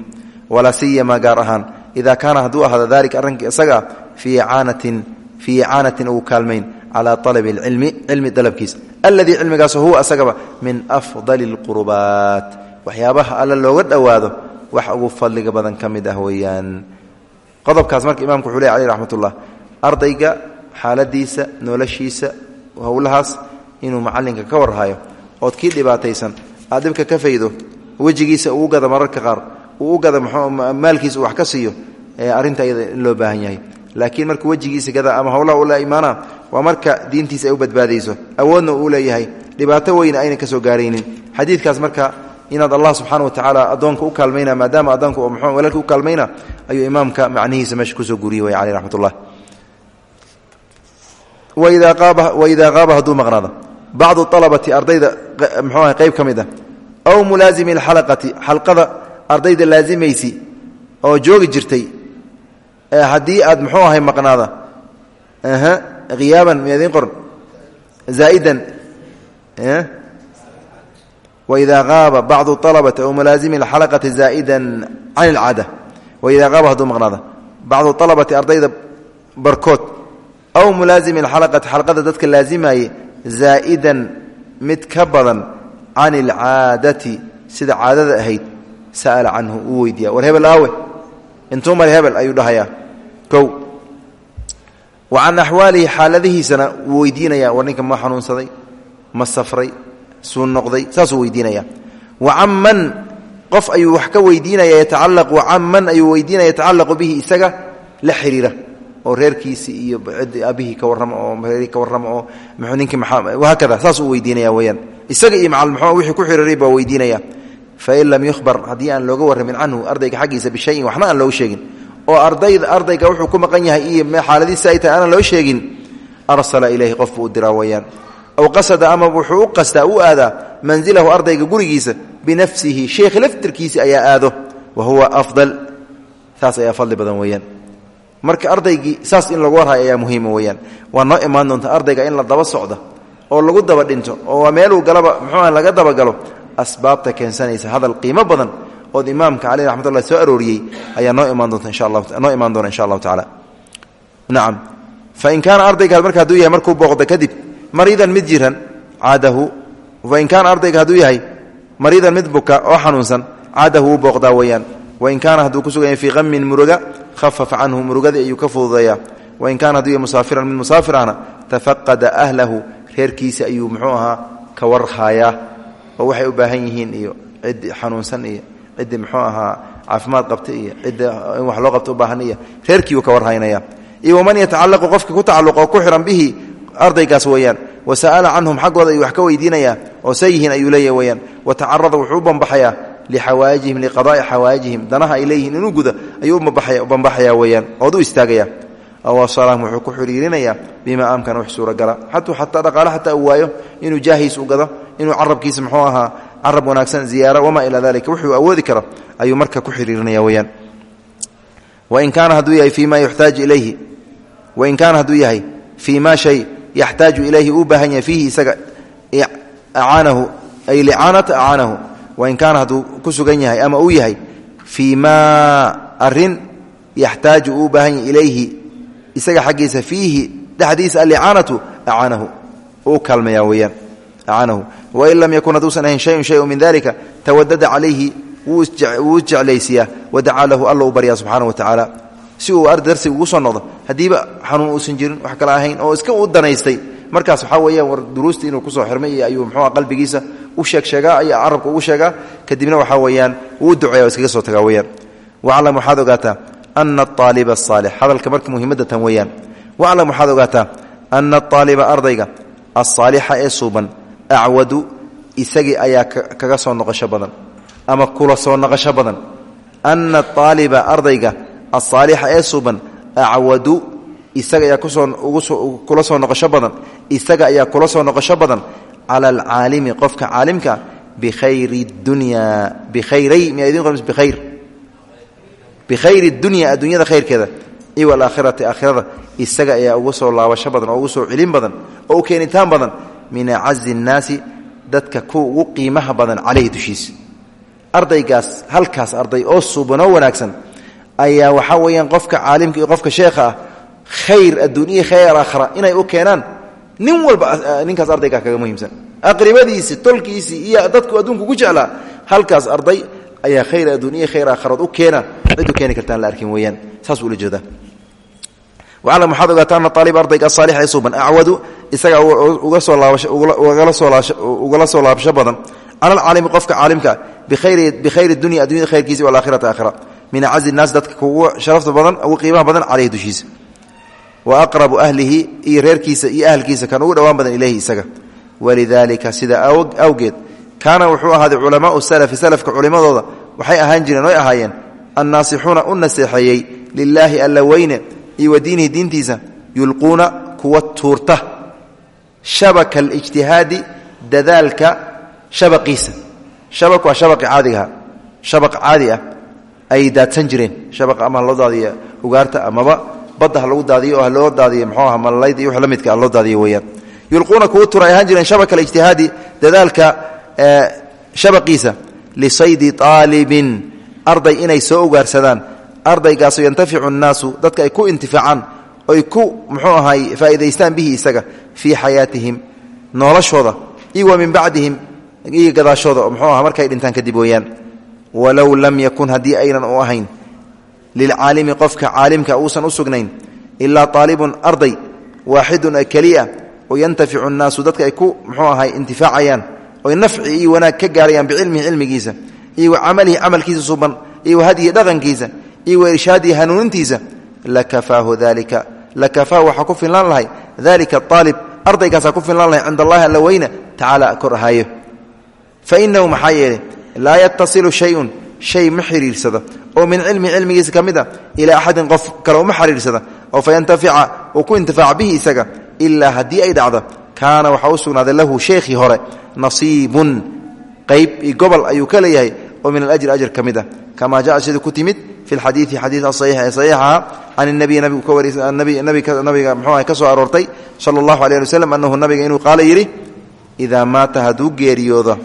walaa siyama gaar ahaan. Ida kaana hadduu ahaado dalika arrinka isaga ah fii icaanatin ugu kaalmayn calaa alabi alcilmi cilmi dalabkiisa alladii cilmigaas huwa asagaba min afdali alqurubaat waxyaabaha alla looga dhowaado wax ugu fadliga badan ka mid ah weeyaan qodobkaas marka imamku wuxuu ley aleh raxmat ullah ardayga xaaladiisa noloshiisa howlahaas inuu macalinka ka warhayo ood kii dhibaataysan aad dhibka ka faydo wejigiisa uu gada mararka qaar uu u wax ka siiyo arrinta iyada in loo baahan yahay laakiin markuu wejigiisa gada ama howlaha ula imaana waa marka diintiisa ay u badbaadayso. Awoodna uu leeyahay. Dhibaato weyna ayna ka soo gaaraynin. Xadiidkaas marka inaad allah subxaana watacaala addoonka u kaalmayna maadaama addoonka mxu walaalka u kaalmayna ayuu imaamka macnihiisa meesha ku soo guriyey way caleh raxmat ullah waidaa qaaba hadduu maqnaado. Bacdu alabati ardayda mxuu aha qayb ka ah. Aw mulaasimi alxalaqati xalqada ardayda laasimaysi oo joogi jirtay haddii aad muxuu ahay maqnaada? Hiyaaban miyaadiin qoran zaa'idan. Wida qaaba bacdu alabati aw mulaasimi alxalaqati zaa'ida can alcaada waidaa qaaba hadduu maqnaada? Bacdu alabati ardayda barkood. Aw mulaasimi alxalaqati xalqada dadka laasimaye zaa'idan mid ka badan can alcaadati sida caadada ahayd sa'ala canhu uu weydiiya war hebel aawe intuu mari wa can axwaalihi xaaladihiisana wuu weydiinaya war ninka ma xanuunsaday ma safray suu noqday saasuu weydiinaya wa can man qof ayuu wax ka weydiinaya yatacalaqu can man ayuu weydiinaya yatacallaqu bihi isaga la xiriira oo reerkiisi iyo aabihii ka warrama oo reerihii ka warrama oo muxuu ninkii maxaa wahaakada saas uu weydiinaya weeyaan. Isaga iyo macal muxuu wixii ku xiriiray baa weydiinaya fain lam yukhbar haddii aan looga oo ardayda ardayga wuxuu ku maqan yahay iyo xaaladiisa ay tahay aanan loo sheegin arsala ilayhi qof buu aw qasada ama wuxuu u qastaa u aadaa manzilahu ardayga gurigiisa binafsihi sheekh laftirkiisi ayaa aado wa huwa afdal. Saas ayaa fadli badan weeyaan. Marka ardaygii saas in lagu warhayo ayaa muhiima weeyaan. Waa noo imaan doonta ardayga in la daba socdo oo lagu daba dhinto oo meeluu galaba muxuuah laga dabagalo asbaabta keensanaysa hadal qiimo badan ood imaamka caleyh raxmatullah soo arooriyey ayaa noo imaan doonta insha allah noo imaan doona insha allahu tacaala. Nacam fain kaana ardayga marka haduu yahay markuu booqdo kadib mariidan mid jiran caadahu. Fain kaana ardayga hadduu yahay mariidan mid buka oo xanuunsan caadahu wuu booqdaa weeyaan. Wain kaana hadduu ku sugan yahay fii qamin muruga khafafa canhu murugadii ayuu ka fududeeyaa. Wain kaana hadduu yahay musaafiran mid musaafir ahna ahlahu reerkiisa ayuu muxuu ahaa ka warhaayaa oo waxay u baahan yihiin iyo cid xanuunsan iyo ciddi muxuu ahaa caafimaad qabta iyo cidda in wax loo qabta u baahan iyo reerkiiuu ka warhaynaya iyo waman yatacalaqu qofka ku tacalluqa oo ku xihan bihi ardaygaas weeyaan wa sa'ala canhum xaggooda ayuu wax ka weydiinayaa oo yihiin ayuu leeyahy weyaan wa tacarada wuxuu u bambaxayaa lixawaajihim liqadaai xawaajihim danaha ay inuu guda ayuu u bambaxayaa weyaan ood u istaagaya. Awasalaam wuxuu ku xiriirinayaa bimaa amkana wax suuragala. Xatuu xataa dhaqaale xataa uu waayo inuu jaahiis u gado inuu carabkiisa muxuu ahaa carab wanaagsan ziyaara wamaa ilaa dalika wuxuu awoodi karo ayuu marka ku xiriirinaya weyaan wain kaana hadduu yahay fii ma yuxtaaju ilayhi wain kaana hadduu yahay fii ma shay yaxtaaju ilayhi uu baahan yahay isaga acaanahu ay licaanata acaanahu. Wain kaana hadduu ku sugan yahay ama uu yahay fii maa arrin yaxtaaju uu baahan ilayhi isaga xaggiisa fiihi dhexdiisa alicaanatu acaanahu. Uu kaalmayaa weeyaan acanahu wain lam yakun hadduusan ahayn shayun shayu min dalika tawadada calayhi wuu jeclaysiyaa wadacaa lahu alla u baryaa subxaana wa tacaala si uu darsiga ugu soo noqdo haddiiba xanuun uusan jirin wax kale ahayn oo iska u danaystay markaas waxaa weeyaan war duruustii inuu ku soo xirmay ayuu muxuua qalbigiisa u sheegsheegaa iyo carabka ugu sheegaa kadibna waxaa weeyaan uu duceeya o iskaga soo tagaa weyaan waclam waxaad ogaataa ana aaliba asaalix hadalka marka muhimadda tan weeyaan waclam waxaad ogaataa ana aaliba ardayga alsaalixa ee suuban acwadu isagii ayaa kaga soo noqosho badan ama kula soo noqosho badan ana aaliba ardayga asaalixa ee suuban acwadu isaga ayaa kula soo noqosho badan isaga ayaa kula soo noqosho badan cala alcaalimi qofka caalimka bikhayri dunya bikhayray bikhayr bikhayri dunya adduunyada khayrkeeda iyo walaakhirati aakhirada isaga ayaa ugu soo laabasho badan oo ugu soo celin badan oo u keenitaan badan min acazi innaasi dadka kuwa ugu qiimaha badan caleyhi dushiisa ardaygaas halkaas arday oo suubanoo wanaagsan ayaa waxaa weeyaan qofka caalimka iyo qofka sheekha ah khayr adduuniya khayr aakhira inay u keenaan nin walba ninkaas ardaygaa kaga muhiimsan. Aqribadiisii tolkiisii iyo dadku adduunka ugu jeclaa halkaas arday ayaa khayr adduuniya khayr aakhirood u keena cid u keeni kartaan la arkin weeyaan. Saas ula jeedaa waclam waxaad ogaataa ana ardayga asaalix ee suuban acwadu isaga uga soo laabasho badan cala alcaalimi qofka caalimkaa bikhayri dunya addunyada khayrkiisa walaakhirati aakhira min acazi innaas dadka kugu sharafta badan ugu qiimaha badan caleyhi dushiisa wa aqrabu ahlihi iyo reerkiisa iyo ahlkiisa kan ugu dhowaan badan ileyhi isaga walidaalika sida awgeed kaana wuxuu ahaaday culamaau salafi salafka culimadooda waxay ahaan jireen way ahaayeen annaasixuuna u naseexeeyey lilaahi weyne iyo wa diintiisa yulquuna kuwa tuurta. Shabaka alijtihaadi dadaalka shabaqiisa. Shabak waa shabaqi shabaq caadi ah ay daadsan jireen. Shabaq ama haloo daadiyo ugaarta amaba badda ha lagu daadiyo oo haloo daadiyo mxuu aha malalayda iyo midka haloo daadiyo weeyaan. Yulquuna kuwa tuura ay ahaan jireen shabaka alijtihaadi dadaalka shabaqiisa lisaydi aalibin arday inay soo ugaarsadaan ardaygaasoo yantaficu nnaasu dadka ay ku intifaacaan oy ku muxuu ahay faa'idaystaan bihi isaga fii xayaatihim noloshooda iyo wa min bacdihim iyo gadaashooda oo muxuu aha markay dhintaan kadib weeyaan. Walow lam yakun haddii aynan u ahayn lilcaalimi qofka caalimka uusan u sugnayn ilaa aalibun arday waaxidun keliya oo yantaficu nnaasu dadka ay ku muxuu ahay intifaacayaan oy nafci iyo wanaag ka gaarayaan bicilmihi cilmigiisa iyo wa camalihi camalkiisa suban iyo wa dhaqankiisa iyo wa irshaadihi hanuunintiisa lakafaahu dalika lakafaahu waxaa ku filnaan lahay. Dalika aalib ardaygaasaa ku filnaan lahay cinda allahi alla weyne tacaala kor ahaayo. Fa inahu maxaa laa yatasilu shayun shay ma xiriirsada. Oo min cilmi cilmigiisa ka mid a ilaa axadin qof kale uma xiriirsada. Oo fayantafica uu ku intifaaca bihi isaga ilaa haddii ay dhacdo kaana waxaa u lahu sheekhii hore nasiibun. Qayb iyo gobol ayuu ka oo min alajri ajr ka mid ah kamaa jaa sida ku timid fi lxadiidi xadiid asaxiix ee saxiixaha can nabiy nabigu ka warnabiga mxuu ah ka soo aroortay sala allahu alay ali waslem annahu nabiga inuu qaala yidhi idaa maata hadduu geeriyoodo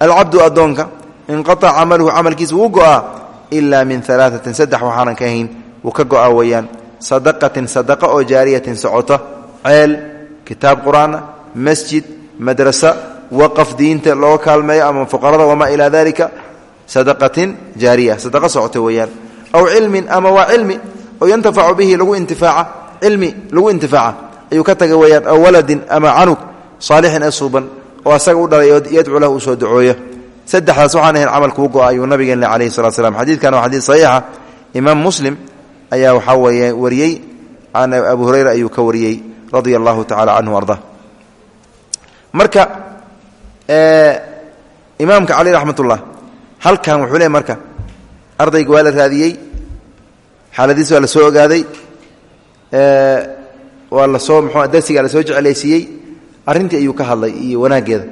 alcabdu addoonka inqaaca camaluhu camalkiisa wuu go'aa ilaa min alaaatin saddex waxaanan ka ahayn wuu ka go'aa weeyaan sadaqatin sadaqa oo jaariyatin socota ceel kitaab qur'aana masjid madrasa waqaf diinta looga kaalmeeyo ama fuqarada wamaa ilaa dalika sadaqatin jaariya sadaqa socota weeyaan aw cilmin ama waa cilmi oo yantafacu bihi lagu intifaaca cilmi lagu intifaaca ayuu ka taga weeyaan aw waladin ama canug saalixin ee suuban oo asaga u dhalay oo yadcu lahu uu soo ducooyo saddexdaas waxaan ahayn camalkuu go ayuu nabigeenle calayhi salatu slam xadiidkan waa xadiid saxiixa imaam muslim ayaa waxaa weeye wariyey can abu hurayra ayuu ka wariyey radia allahu tacala canhu arda marka imaamka cali raxmat ullah halkan wuxuu leey marka ardayga waa la raadiyey xaaladiis waa la soo ogaaday waa la soo mxu la soo jeclaysiiyey arrintii ayuu ka hadlay iyo wanaaggeeda.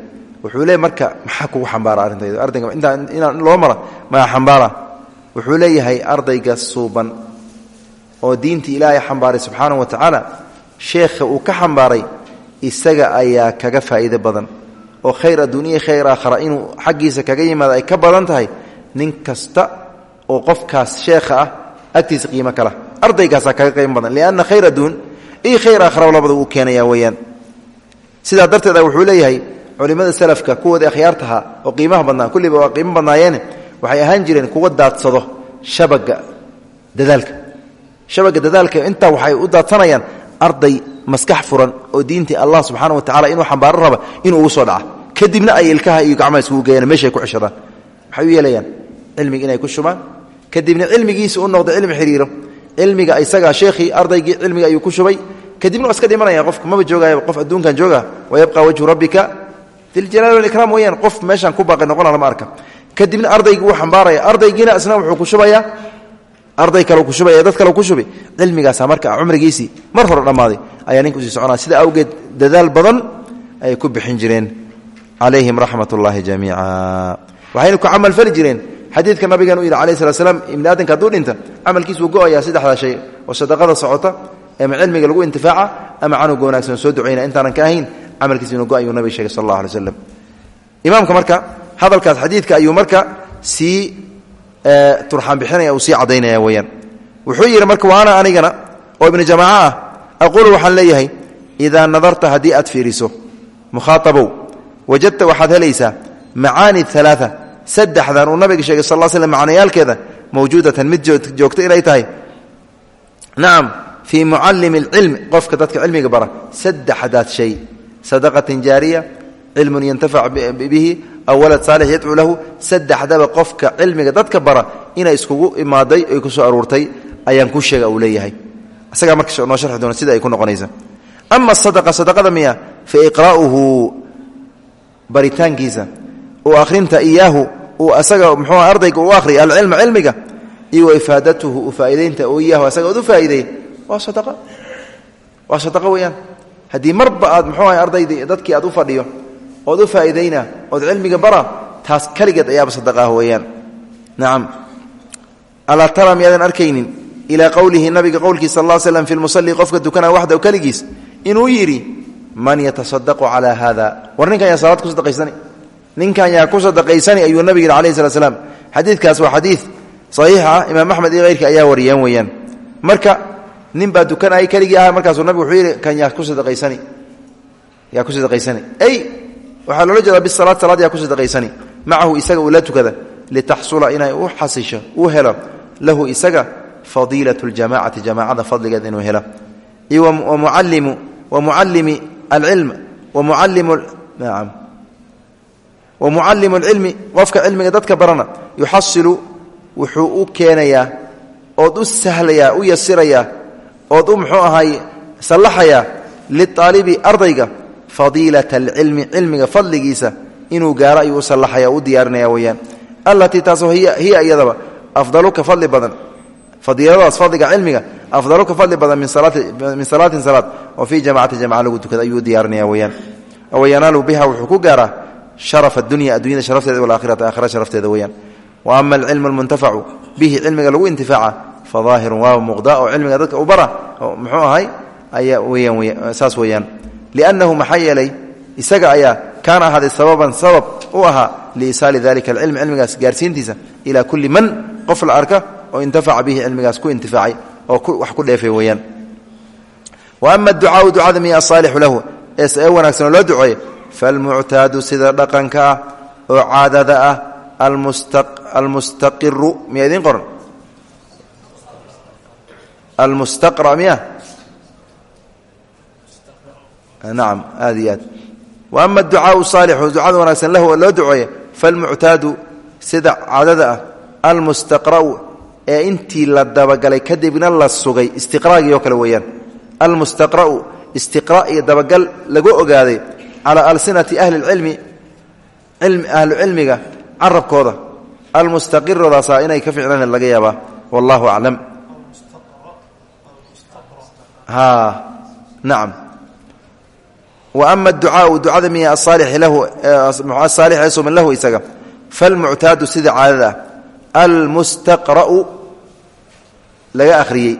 Wuxuu leey marka maxaa kugu xambaara arrintayda ardayga intaa inaan loo mara maa xambaara. Wuxuu leeyahay ardayga suuban oo diintii ilaahay xambaaray subxaanahu wa tacaala sheekha uu ka xambaaray isaga ayaa kaga faa'iido badan oo khayr adduuniya khayr aakhara inuu xaggiisa kaga yimaado ay ka badan tahay nin kasta oo qofkaas sheekha ah agtiisa qiimo kala ardaygaasaa kaga qiimo badan lianna khayr adduun iyo khayr aakhara labada uu keenaya weeyaan. Sidaa darteeda wuxuu leeyahay culimada salafka kuwooda akhyaartaha oo qiimaha badnaa kulliba waa qiimo badnaayeene waxay ahaan jireen kuwa daadsado shabaga dadaalka. Shabaga dadaalka intaa waxay u daadsanayaan arday maskax furan oo diintii allah subxaana wa tacala inuu xambaaro raba inuu ugu soo dhaca. Kadibna ay ilkaha iyo gacmaha iskugu geeyaan meeshay ku ceshadaan. Maxay u yeelayaan? Cilmiga inay ku shubaan. Kadibna cilmigiisa u noqdo cilmi xiriiro. Cilmiga isagaa sheekhii ardaygii cilmiga ayuu ku shubay. Kadibna iska dhimanaya qofka maba joogaya qof adduunkan jooga wayabqa wajhu rabbika diljalaali walikraam weyaan qof meeshaan ku baaqi noqona lama arka. Kadibna ardaygii xambaaraya ardaygiina isna wuxuu ku shubayaa arday kale ku shubay dad kale ku shubi cilmigaasa marka cumrigiisii mar hore dhammaaday ayaa ninka u sii soconaa. Sida awgeed dadaal badan ayay ku bixin jireen. Calayhim raxmat ullaahi jamiica. Waxayna ku camalfali jireen. Xadiidka nabigan u yidhi alayh slat slam ibni aadamka hadduu dhinta camalkiis wuu go'ayaa saddexdaa shay oo sadaqada socota ama cilmiga lagu intifaaca ama canuga wanaagsan soo ducayna intaanan ka ahayn camalkiis inuu go'ayuu nabiga sheegay sal allah alay slam imaamka marka hadalkaas xadiidka ayuu marka sii turxaan bixinaya uu sii cadaynaya weyaan wuxuu yidhi marka waana anigana oo ibnu jamaaca ah aquulu waxaan leeyahay idaa nadarta haddii aad fiiriso mukhaaabow wajadta waxaad helaysaa macaani alaaa saddexdan uu nabiga sheegay sal slam macnayaalkeeda mawjuudatan mid joogta inay tahay. Nacam fii mucalimi اlcilmi qofka dadka cilmiga bara saddexdaad shay sadaqatin jaariya cilmun yantafac bihi aw walad saalix yadcuu lahu saddexdaba qofka cilmiga dadka bara inay iskugu imaaday oy ku soo aruurtay ayaan ku sheega uu leeyahay. Isagaa marka noo sharxi doona sida ay ku noqonaysa. Ama sadaqa sadaqada miya fa iqra'uhu baritaankiisa u akhrinta iyaahu uu asaga muxuu ardayga u akhriya alcilma cilmiga iyo wa ifaadatuhu u asaga u faa'ideey waa sadaqa. Waa sadaqa weeyaan. Haddii marba aad muxuu ahay dadkii aad u fadhiyo ood u faa'iidayna ood cilmiga bara taas keligeed ayaaba sadaqa weeyaan. Nacam alaa tara miyaadan arkaynin? Ilaa qowlihi nabiga qowlkiis sal ll slam fi lmusalli qofka dukanaa waxdaw keligiis inuu yidhi man yatasadaqu calaa haada war ninkan salaad ku sadaqaysani? Ninkan yaa ku sadaqaysani ayuu nabig yidhi alayhi salat slam xadiidkaas waa xadiid saxiix ah imaam iyo keyrka ayaa wariyeen weeyaan. Marka nin baa dukanayay keligii aha markaasuu nabigu wuxuu yidhi kan yaa ku sadaqaysani? Yaa ku sadaqaysani? Ay waxaa loola jeedaa bisalaad salaad yaa ku sadaqaysani. Macahu isaga uu la tukada litaxsula inay u xasisho uu helo lahu isaga fadiilat ljamacati jamaacada fadligeed inuu helo. Iyo wamuallimu wa mucallimi alcilm wa muallimu naam. Wa mucallimu alcilmi qofka cilmiga dadka barana yuxasilu wuxuu u keenayaa ood u sahlayaa u yasirayaa ood u muxuu ahaay sallaxayaa liaalibi ardayga fadiilat alcilmi cilmiga fadligiisa inuu gaaro ayuu u sallaxaya u diyaarinaya weyaan allatii taasoo hiya iyadaba afdaluka fadli badan. Fadiiladaas fadliga cilmiga afdaluka fadli badan min salaatin salaad oo fii jamacati jamca lagu tukada ayuu diyaarinaya weyaan oo yanaalu biha wuxuu ku gaaraa sharafa adunya addunyada sharafteeda walakhirata aakhira sharafteeda weyaan wa ama alcilmu almuntafacu bihi cilmiga lagu intifaaca fa daahirun waa muuqda oo dadka u bara muxuu ahay ayaa weyaan saas weeyaan liannahu maxaa yeelay isaga ayaa kaana ahaaday sababan sabab u ahaa liisaali dalika alcilmi cilmigaas gaarsiintiisa ilaa kulli man qof la arka oo intafaca bihi cilmigaas ku intifaacay oo wax ku dheefay weeyaan wa ama aducaau ducada miya asaalixu lahu ee wanaagsan oo loo duceeyo falmuctaadu sida dhaqanka ah oo caadada ah almustaqiru nacam aad iyo aad wa ama aducaau saalixu ducada wanaagsan lahu oo loo duceeyo falmuctaadu sida caadada ah almustaqra'u ee intii la dabagalay kadibna la sugay istiqraagii oo kale weeyaan almustaqra'u istiqra' iyo dabagal lagu ogaaday calaa alsinati ahli lcilmi ahlu cilmiga carabkooda almustaqirodaasaa inay ka ficlaan laga yaabaa wallahu aclam nacam wa ama aducaau ducada miya asaalixi lahu asaalix ee suman lahu isaga. Falmuctaadu sida caadada ah almustaqra'u laga akhriyey.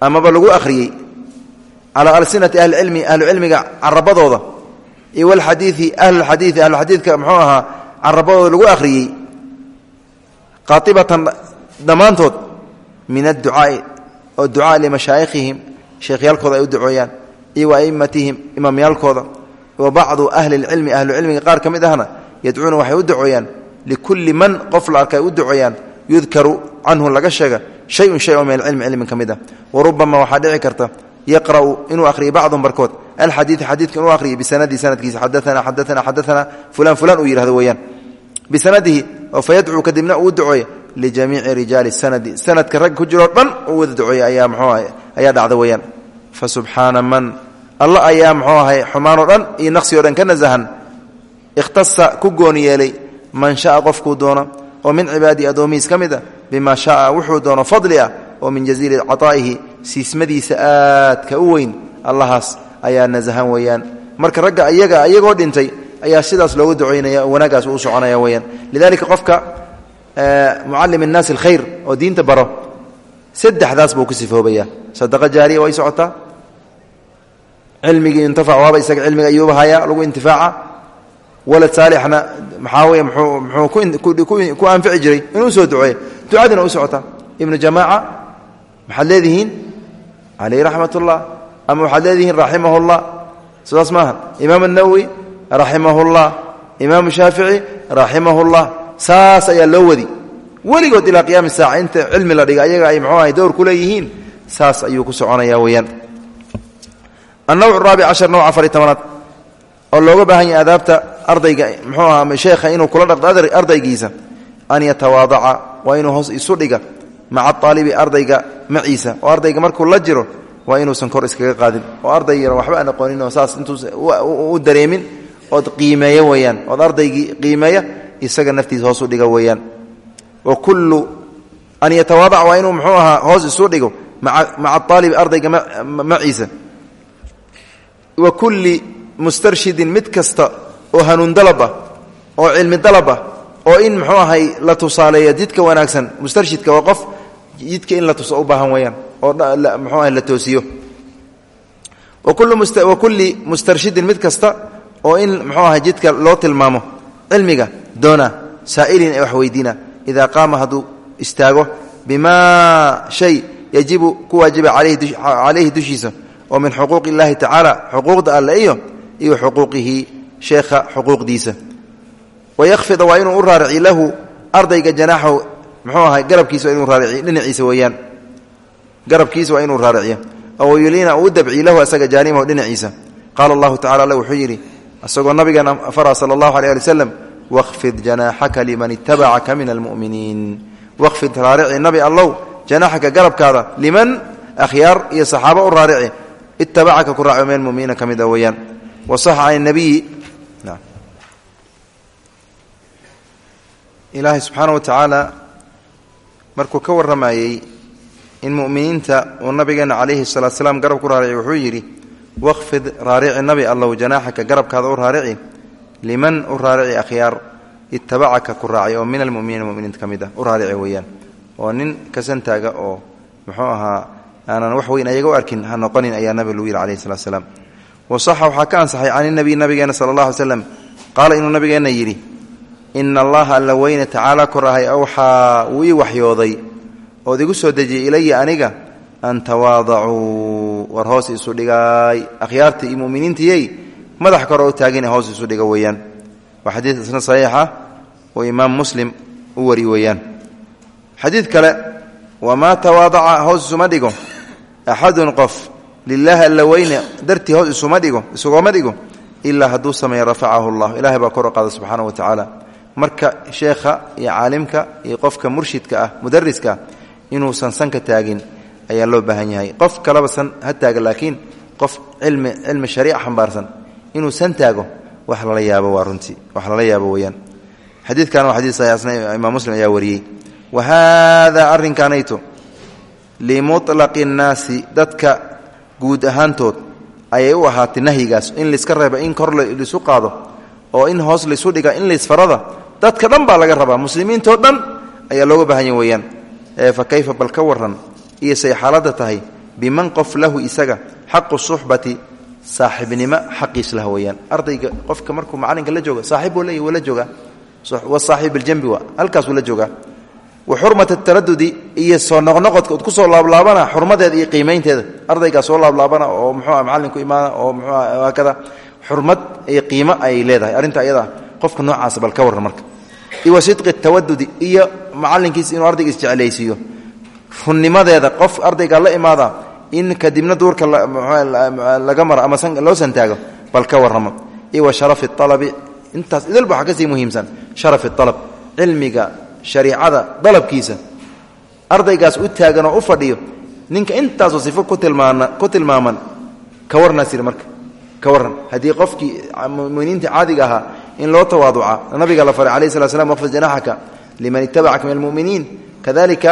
Amaba lagu akhriyey. Calaa alsinati ahli cilmi ahlu cilmiga carabadooda iyo walxadiii ahlulxadiii ahluxadiidka muxuu ahaa carabadooda lagu akhriyey. Qaatibatan dhammaantood min adducaai oo ducaa limashaaikhihim sheekhyaalkooda ay u ducooyaan iyo wa aimmatihim imaamyaalkooda wa bacdu ahli lcilmi ahlucilmiga qaar ka mid ahna yadcuuna waxay u ducooyaan. Likulli man qof la arkay u ducooyaan yudkaru canhu laga sheega shayun shay oo min alcilmi cilmi ka mid ah. Wa rubama waxaa dhici karta yaqra'u inuu akhriyo bacdun barkood. Alxadiid xadiidka inuu akhriyo bisanadihi sanadkiisa xadaana xadaana xadaana fulan fulan uu yihahdo weeyaan. Bisanadihi oo fayadcuu kadibna uu ducooya lijamiici rijaali sanadi fa alla ayaa muxuu ahay xumaanoo dhan iyo naqsi o dhan ka nasahan. Ikhtasa ku gooni yeelay man sha'a qofkuu doono oo min cibaadii addoomihiis ka mid a bimaa shaaa wuxuu doono fadli ah oo min jaziili cataa'ihi siismadiisa aadka u weyn allahaas ayaa nasahan weeyaan. Marka ragga ayaga iyagoo dhintay ayaa sidaas loogu ducaynaya oo wanaagaas uu soconaya weyaan lidalika qofka mucalim innaasi alkhayr oo diinta baro saddexdaas cilmigii intafac waaba isaga cilmiga ayuuba haya lagu intifaaca walad saalixna maxaa weye muxuu ku anfici jiray inuu soo duceeyo ducadina u socotaa ibnu jamaaca maxaad leedihiin calayh raxmat ullah ama waxaad leedihiin raximah llah sidaas maaha imaam الnawowi raximah اllah imaam shaafici raximah اllah saas ayaa loo wadi weligood ilaa qiyaami saaca inta cilmi la dhiga ayaga ay mxuu ahay dowr ku leeyihiin saas ayuu ku soconaya weeyaan annawc raabic cashar nowca afari tobanaad oo looga baahan yahay adaabta ardayga mxuu aha sheekha inuu kula dhaqdo ardaygiisa an yatawaadaca waa inuu hoos isu dhiga maca aalibi ardayga maciisa oo ardayga markuu la jiro waa inuusan kor iskaga qaadin oo arday yar waxba aan aqoonin oo saas intuus u dareemin ood qiimeeya weeyaan ood ardaygii qiimeeya isaga naftiisa hoos u dhiga weeyaan wa kullu muxuu ahaa maca aalibi ardayga maciisa wa kulli mustarshidin mid kasta oo hanuun dalab ah oo cilmi dalab ah oo in muxuu ahay la tusaaleeya jidka wanaagsan mustarshidka waa qof jidka in la tuso u baahan weeyaan oo muxuu ahay la toosiyo. Wa kulli mustarshidin mid kasta oo in muxuu ahay jidka loo tilmaamo cilmiga doona saa'ilin ee wax weydiina idaa qaama hadduu istaago bimaa shay yajibu ku calayhi dushiisa oo min xuquuq illaahi tacaala xuquuqda alle iyo iyo xuquuqihi sheekha xuquuqdiisa. Wayakfida waa inuu u raarici lahu ardayga janaaxahu muxuu ahay garabkiisa inuu raarici dhinaciisa weeyaan. Garabkiisa waa inuu raariciyo oo yuliina uu dabci lahu asaga jaanimahu dhinaciisa. Qaala allahu tacala alle wuxuu yidhi isagoo nabigeena fara sala allahu aleh ali waslem waqfid janaaxaka liman itabacaka min almuminiin. Waqfid raarici nabi allow janaaxaka garabkaada liman akhyaar iyo saxaabo u itabacaka ku raaco min muminiina ka mid a weeyaan. Wasaxa can nabiyi ilaahay subxaana wa tacaala markuu ka warramayey in mu'miniinta uu nabigeena calayhi salaatu salaam garab ku raarici wuxuu yidhi waqfid raarici nabi allow janaaxaka garabkaada u raarici liman u raarici akhyaar itabacaka ku raaci oo min almuminiina muminiinta ka mid ah oo nin kasantaaga oo muxuu aanan wax weyn ayaga u arkin ha noqonin ayaa nabi lagu yidhi calayhi salatu salaam. Wasaxa waxaa ka ansaxay can inabiy nabigeena sala allah alay slam qaala inuu nabigeenna yidhi ina allaha alla weyne tacaala korahay awxaa wuu ii waxyooday ood igu soo dejiyey ilaya aniga an tawaadacuu war hoos isu dhigaay akhyaartii iyo muminiintiyey madax kore u taagina hoos isu dhiga weeyaan. Waa xadiid isna saxiixa oo imaam muslim u wari weeyaan. Xadiid kale wamaa tawaadaca hoos isuma dhigo axadun qof lilaahi alla weyne dartii hoos isuma dhigo isugoma dhigo ilaa hadduu sameeya rafacahu llah ilahay baa kor qaada subxaana wa marka sheekha iyo caalimka iyo qofka murshidka ah mudariska ah inuusan sanka taagin ayaa loo baahan yahay qof kaleba san ha taaga laakiin qof cilmi cilmi shariica xambaarsan inuu san taago wax lala yaabo waa runtii wax lala yaabo weeyaan xadiidkan waa xadiid saxiixsna imaam muslim ayaa wariyey wa haadaa arrinkaanayto limuطlaqi nnaasi dadka guud ahaantood ayay u ahaatay nahyigaas. In layska reeba in kor laisu qaado oo in hoos laysu dhiga in laysfarada dadka dhan baa laga rabaa. Muslimiintoo dhan ayaa looga baahan yahy weeyaan. Fa kayfa bal ka waran iyo say xaaladda tahay biman qof lahu isaga xaqu suxbati saaxibnimo xaqiis lah weeyaan. Ardayga qofka markuu macalinka la jooga saaxib buu leeyahy waa la joogaa. Wasaaxib biljambi waa la joogaa wa xurmat taradudi iyo soo noqnoqodka ud ku soo laablaabana xurmadeeda iyo qiimaynteeda. Ardaygaa soo laablaabana oo muxuua macalinku imaana oo muxua haakada xurmad iyo qiimo ay leedahay. Arrinta ayada qofka noocaasa bal ka warran marka. Iwa sidqi tawadudi iyo macalinkiisa inuu ardayga isjeclaysiiyo. Runnimadeeda qof ardayga la imaada in kadibna duurka laga maro ama loo santaago bal ka warramo iwa sharafi alabi intaas idalba waxaa ka sii muhiimsan. Sharafi alab cilmiga shariicada dalabkiisa ardaygaas u taagan oo u fadhiyo ninka intaasoo sifo ku tilmaaman ka warnaasir marka ka warran. Haddii qofkii muminiinta caadiga ahaa in loo tawaaduca nabiga la faray alayh slat slam waqfid janaxaka liman itabacaka min almuminiin kadalika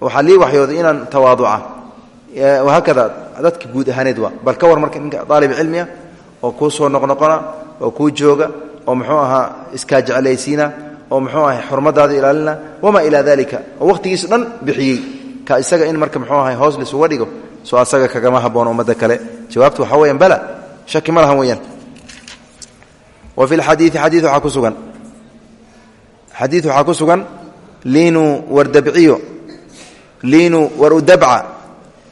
waxaa lii waxyooday inaan tawaaduca. Wahaakada dadka guud ahaaneed waa bal ka war marka ninka aalib cilmiga oo kuu soo noqnoqona oo kuu jooga oo muxuu ahaa iskaa jeclaysiina oo muxuu ahay xurmadaada ilaalina wamaa ilaa dalika oo waqhtigiisu dhan bixiyey. Ka isaga in marka muxuu ahay hoos lisuga dhigo soo asaga kagama haboono ummadda kale. Jawaabtu waxaa weyaan bala shaki ma lahan weyaan wa fi lxadiii xadii waxaa ku sugan. Xadiid waxaa ku sugan liinuu wardabciyo liinuu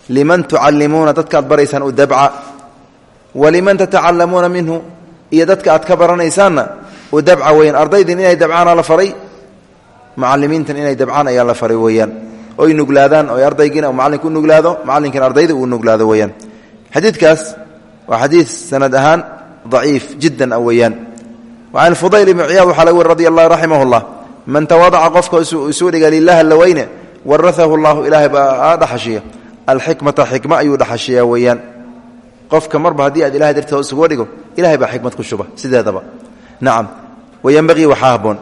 liman tucallimuuna dadka aad baraysaan udabca. Waliman tatacalamuuna minhu iyo dadka aad ka baranaysaanna udabca weyaan ardaydin inay dabcaana la faray macalimiintan inay dabcaan ayaa la faray weeyaan. Oy nuglaadaan oy ardaygiina macallinka u nuglaado macallinkiina ardayda uu nuglaado weeyaan. Xadiidkaas waa xadiid sanad ahaan daciif jiddan a weeyaan. Wacan fudayl ibni ciyaad waxaa laga weri radi allah raximah llah man tawaadaca qofka isuu dhiga lilah laweyne waraahu llahu ilaahay baa dhaxashiya. Alxikmata xikma ayuu dhaxashiya weeyaan. Qofka marba haddii aad ilahay dartii isugu dhigo ilahay baa xikmad ku shuba sideedaba. Nacam wayenbagii waxaa haboon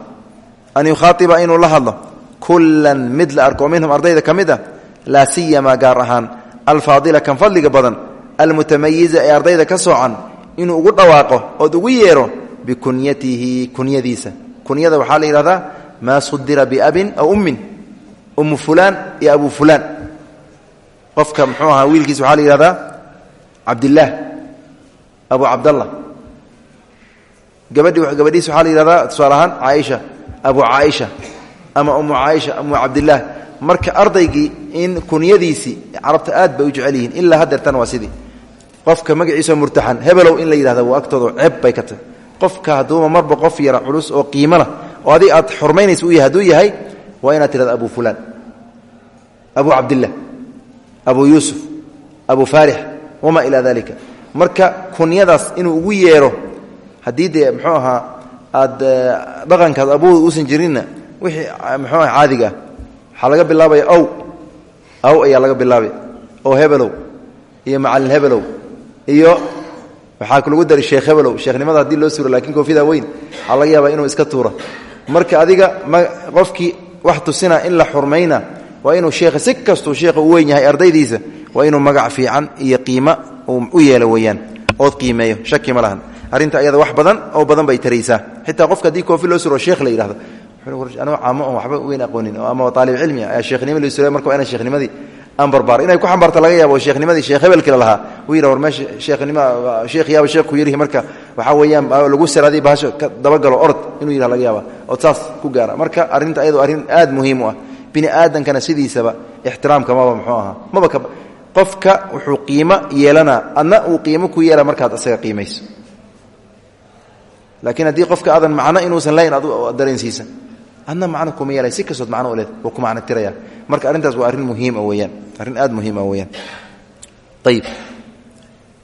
an yukhaaiba inuu la hadlo kullan mid la arko minhum ardayda ka mid a laa siyama gaar ahaan alfaadila kan fadliga badan almutamayiza ee ardayda ka soocan inuu ugu dhawaaqo ood ugu yeero bikunyatihi kunyadiisa. Kunyada waxaa la yidhahdaa maa sudira biabin aw ummin umu fulaan iyo abu fulaan. Qofka muxuu ahaa wiilkiisa waxaa abu cabdallah gabadhi gabadhiisa waxaa la yidhahdaa tusaale ahaan caaisha abu caaisha ama umu caaisha umu cabdillaah marka ardaygii in kunyadiisii carabta aad bay u jecel yihiin ilaa hadeertan waa sidii. Qofka magaciisao murtaxan hebelow in la yidhahda waa agtooda ceeb bay ka tahy qofka hadduuba marba qof yara culus oo qiimo lah oo adig aad xurmaynaysa u yahay hadduu yahay waa inaad tirahda abu fulaan abu cabdillah abu yuusuf abu faarix wamaa ilaa dalika marka kunyadaas inuu ugu yeero haddii dee muxuu ahaa aad dhaqankaad abuda uusan jirinna wixii muxuu aha caadiga ah waxaa laga aw. Ayaa laga bilaabay. Oo hebelow iyo macalin hebelow iyo waxaa lagu dari sheekh hebelow sheekhnimada haddii loo suuro laakiin koofida weyn waxaa laga inuu iska tuura marka adiga qofkii wax tusina in la xurmayna waa inuu sheekha si kastuu sheekha u ardaydiisa waa inuu magac fiican iyo qiimo u yeelo weeyaan ood qiimeeyo shaki ma lahan arrinta ayada wax badan oo badan bay taraysaa. Xitaa qofka haddii koofi loo suro sheekh la yidhahdo anuu caamo on waxba weyn aqoonin ama aalib cilmi ayaa sheekhnimo loo sura marka waa ina sheekhnimadii aan barbaar inay ku xambaarta laga yaabo sheekhnimadii sheekh hebelkila lahaa. Uu yidha war meesha sheekhnimo sheekh yaaba yarihi marka waxaa weeyaan lagu saraaday bahasho ka dabagalo orod inuu yidhaha laga yaaba ood saas ku gaara. Marka arrinta ayadoo arrin aad muhiim ah. Bini aadankana sidiisaba ixtiraamka maba muxuu ahaa maba ka qofka wuxuu qiimo yeelanaa adna uu qiimo ku yeela markaad asaga qiimayso laakiin haddii qofka aadan macno inuusan lahayn ad dareensiisan. Adna macno kuma yeelay si kastood macno u leed wuu ku macno tiraya marka arrintaas waa arrin muhiima weeyaan. Arrin aad muhiima weeyaan. Ayib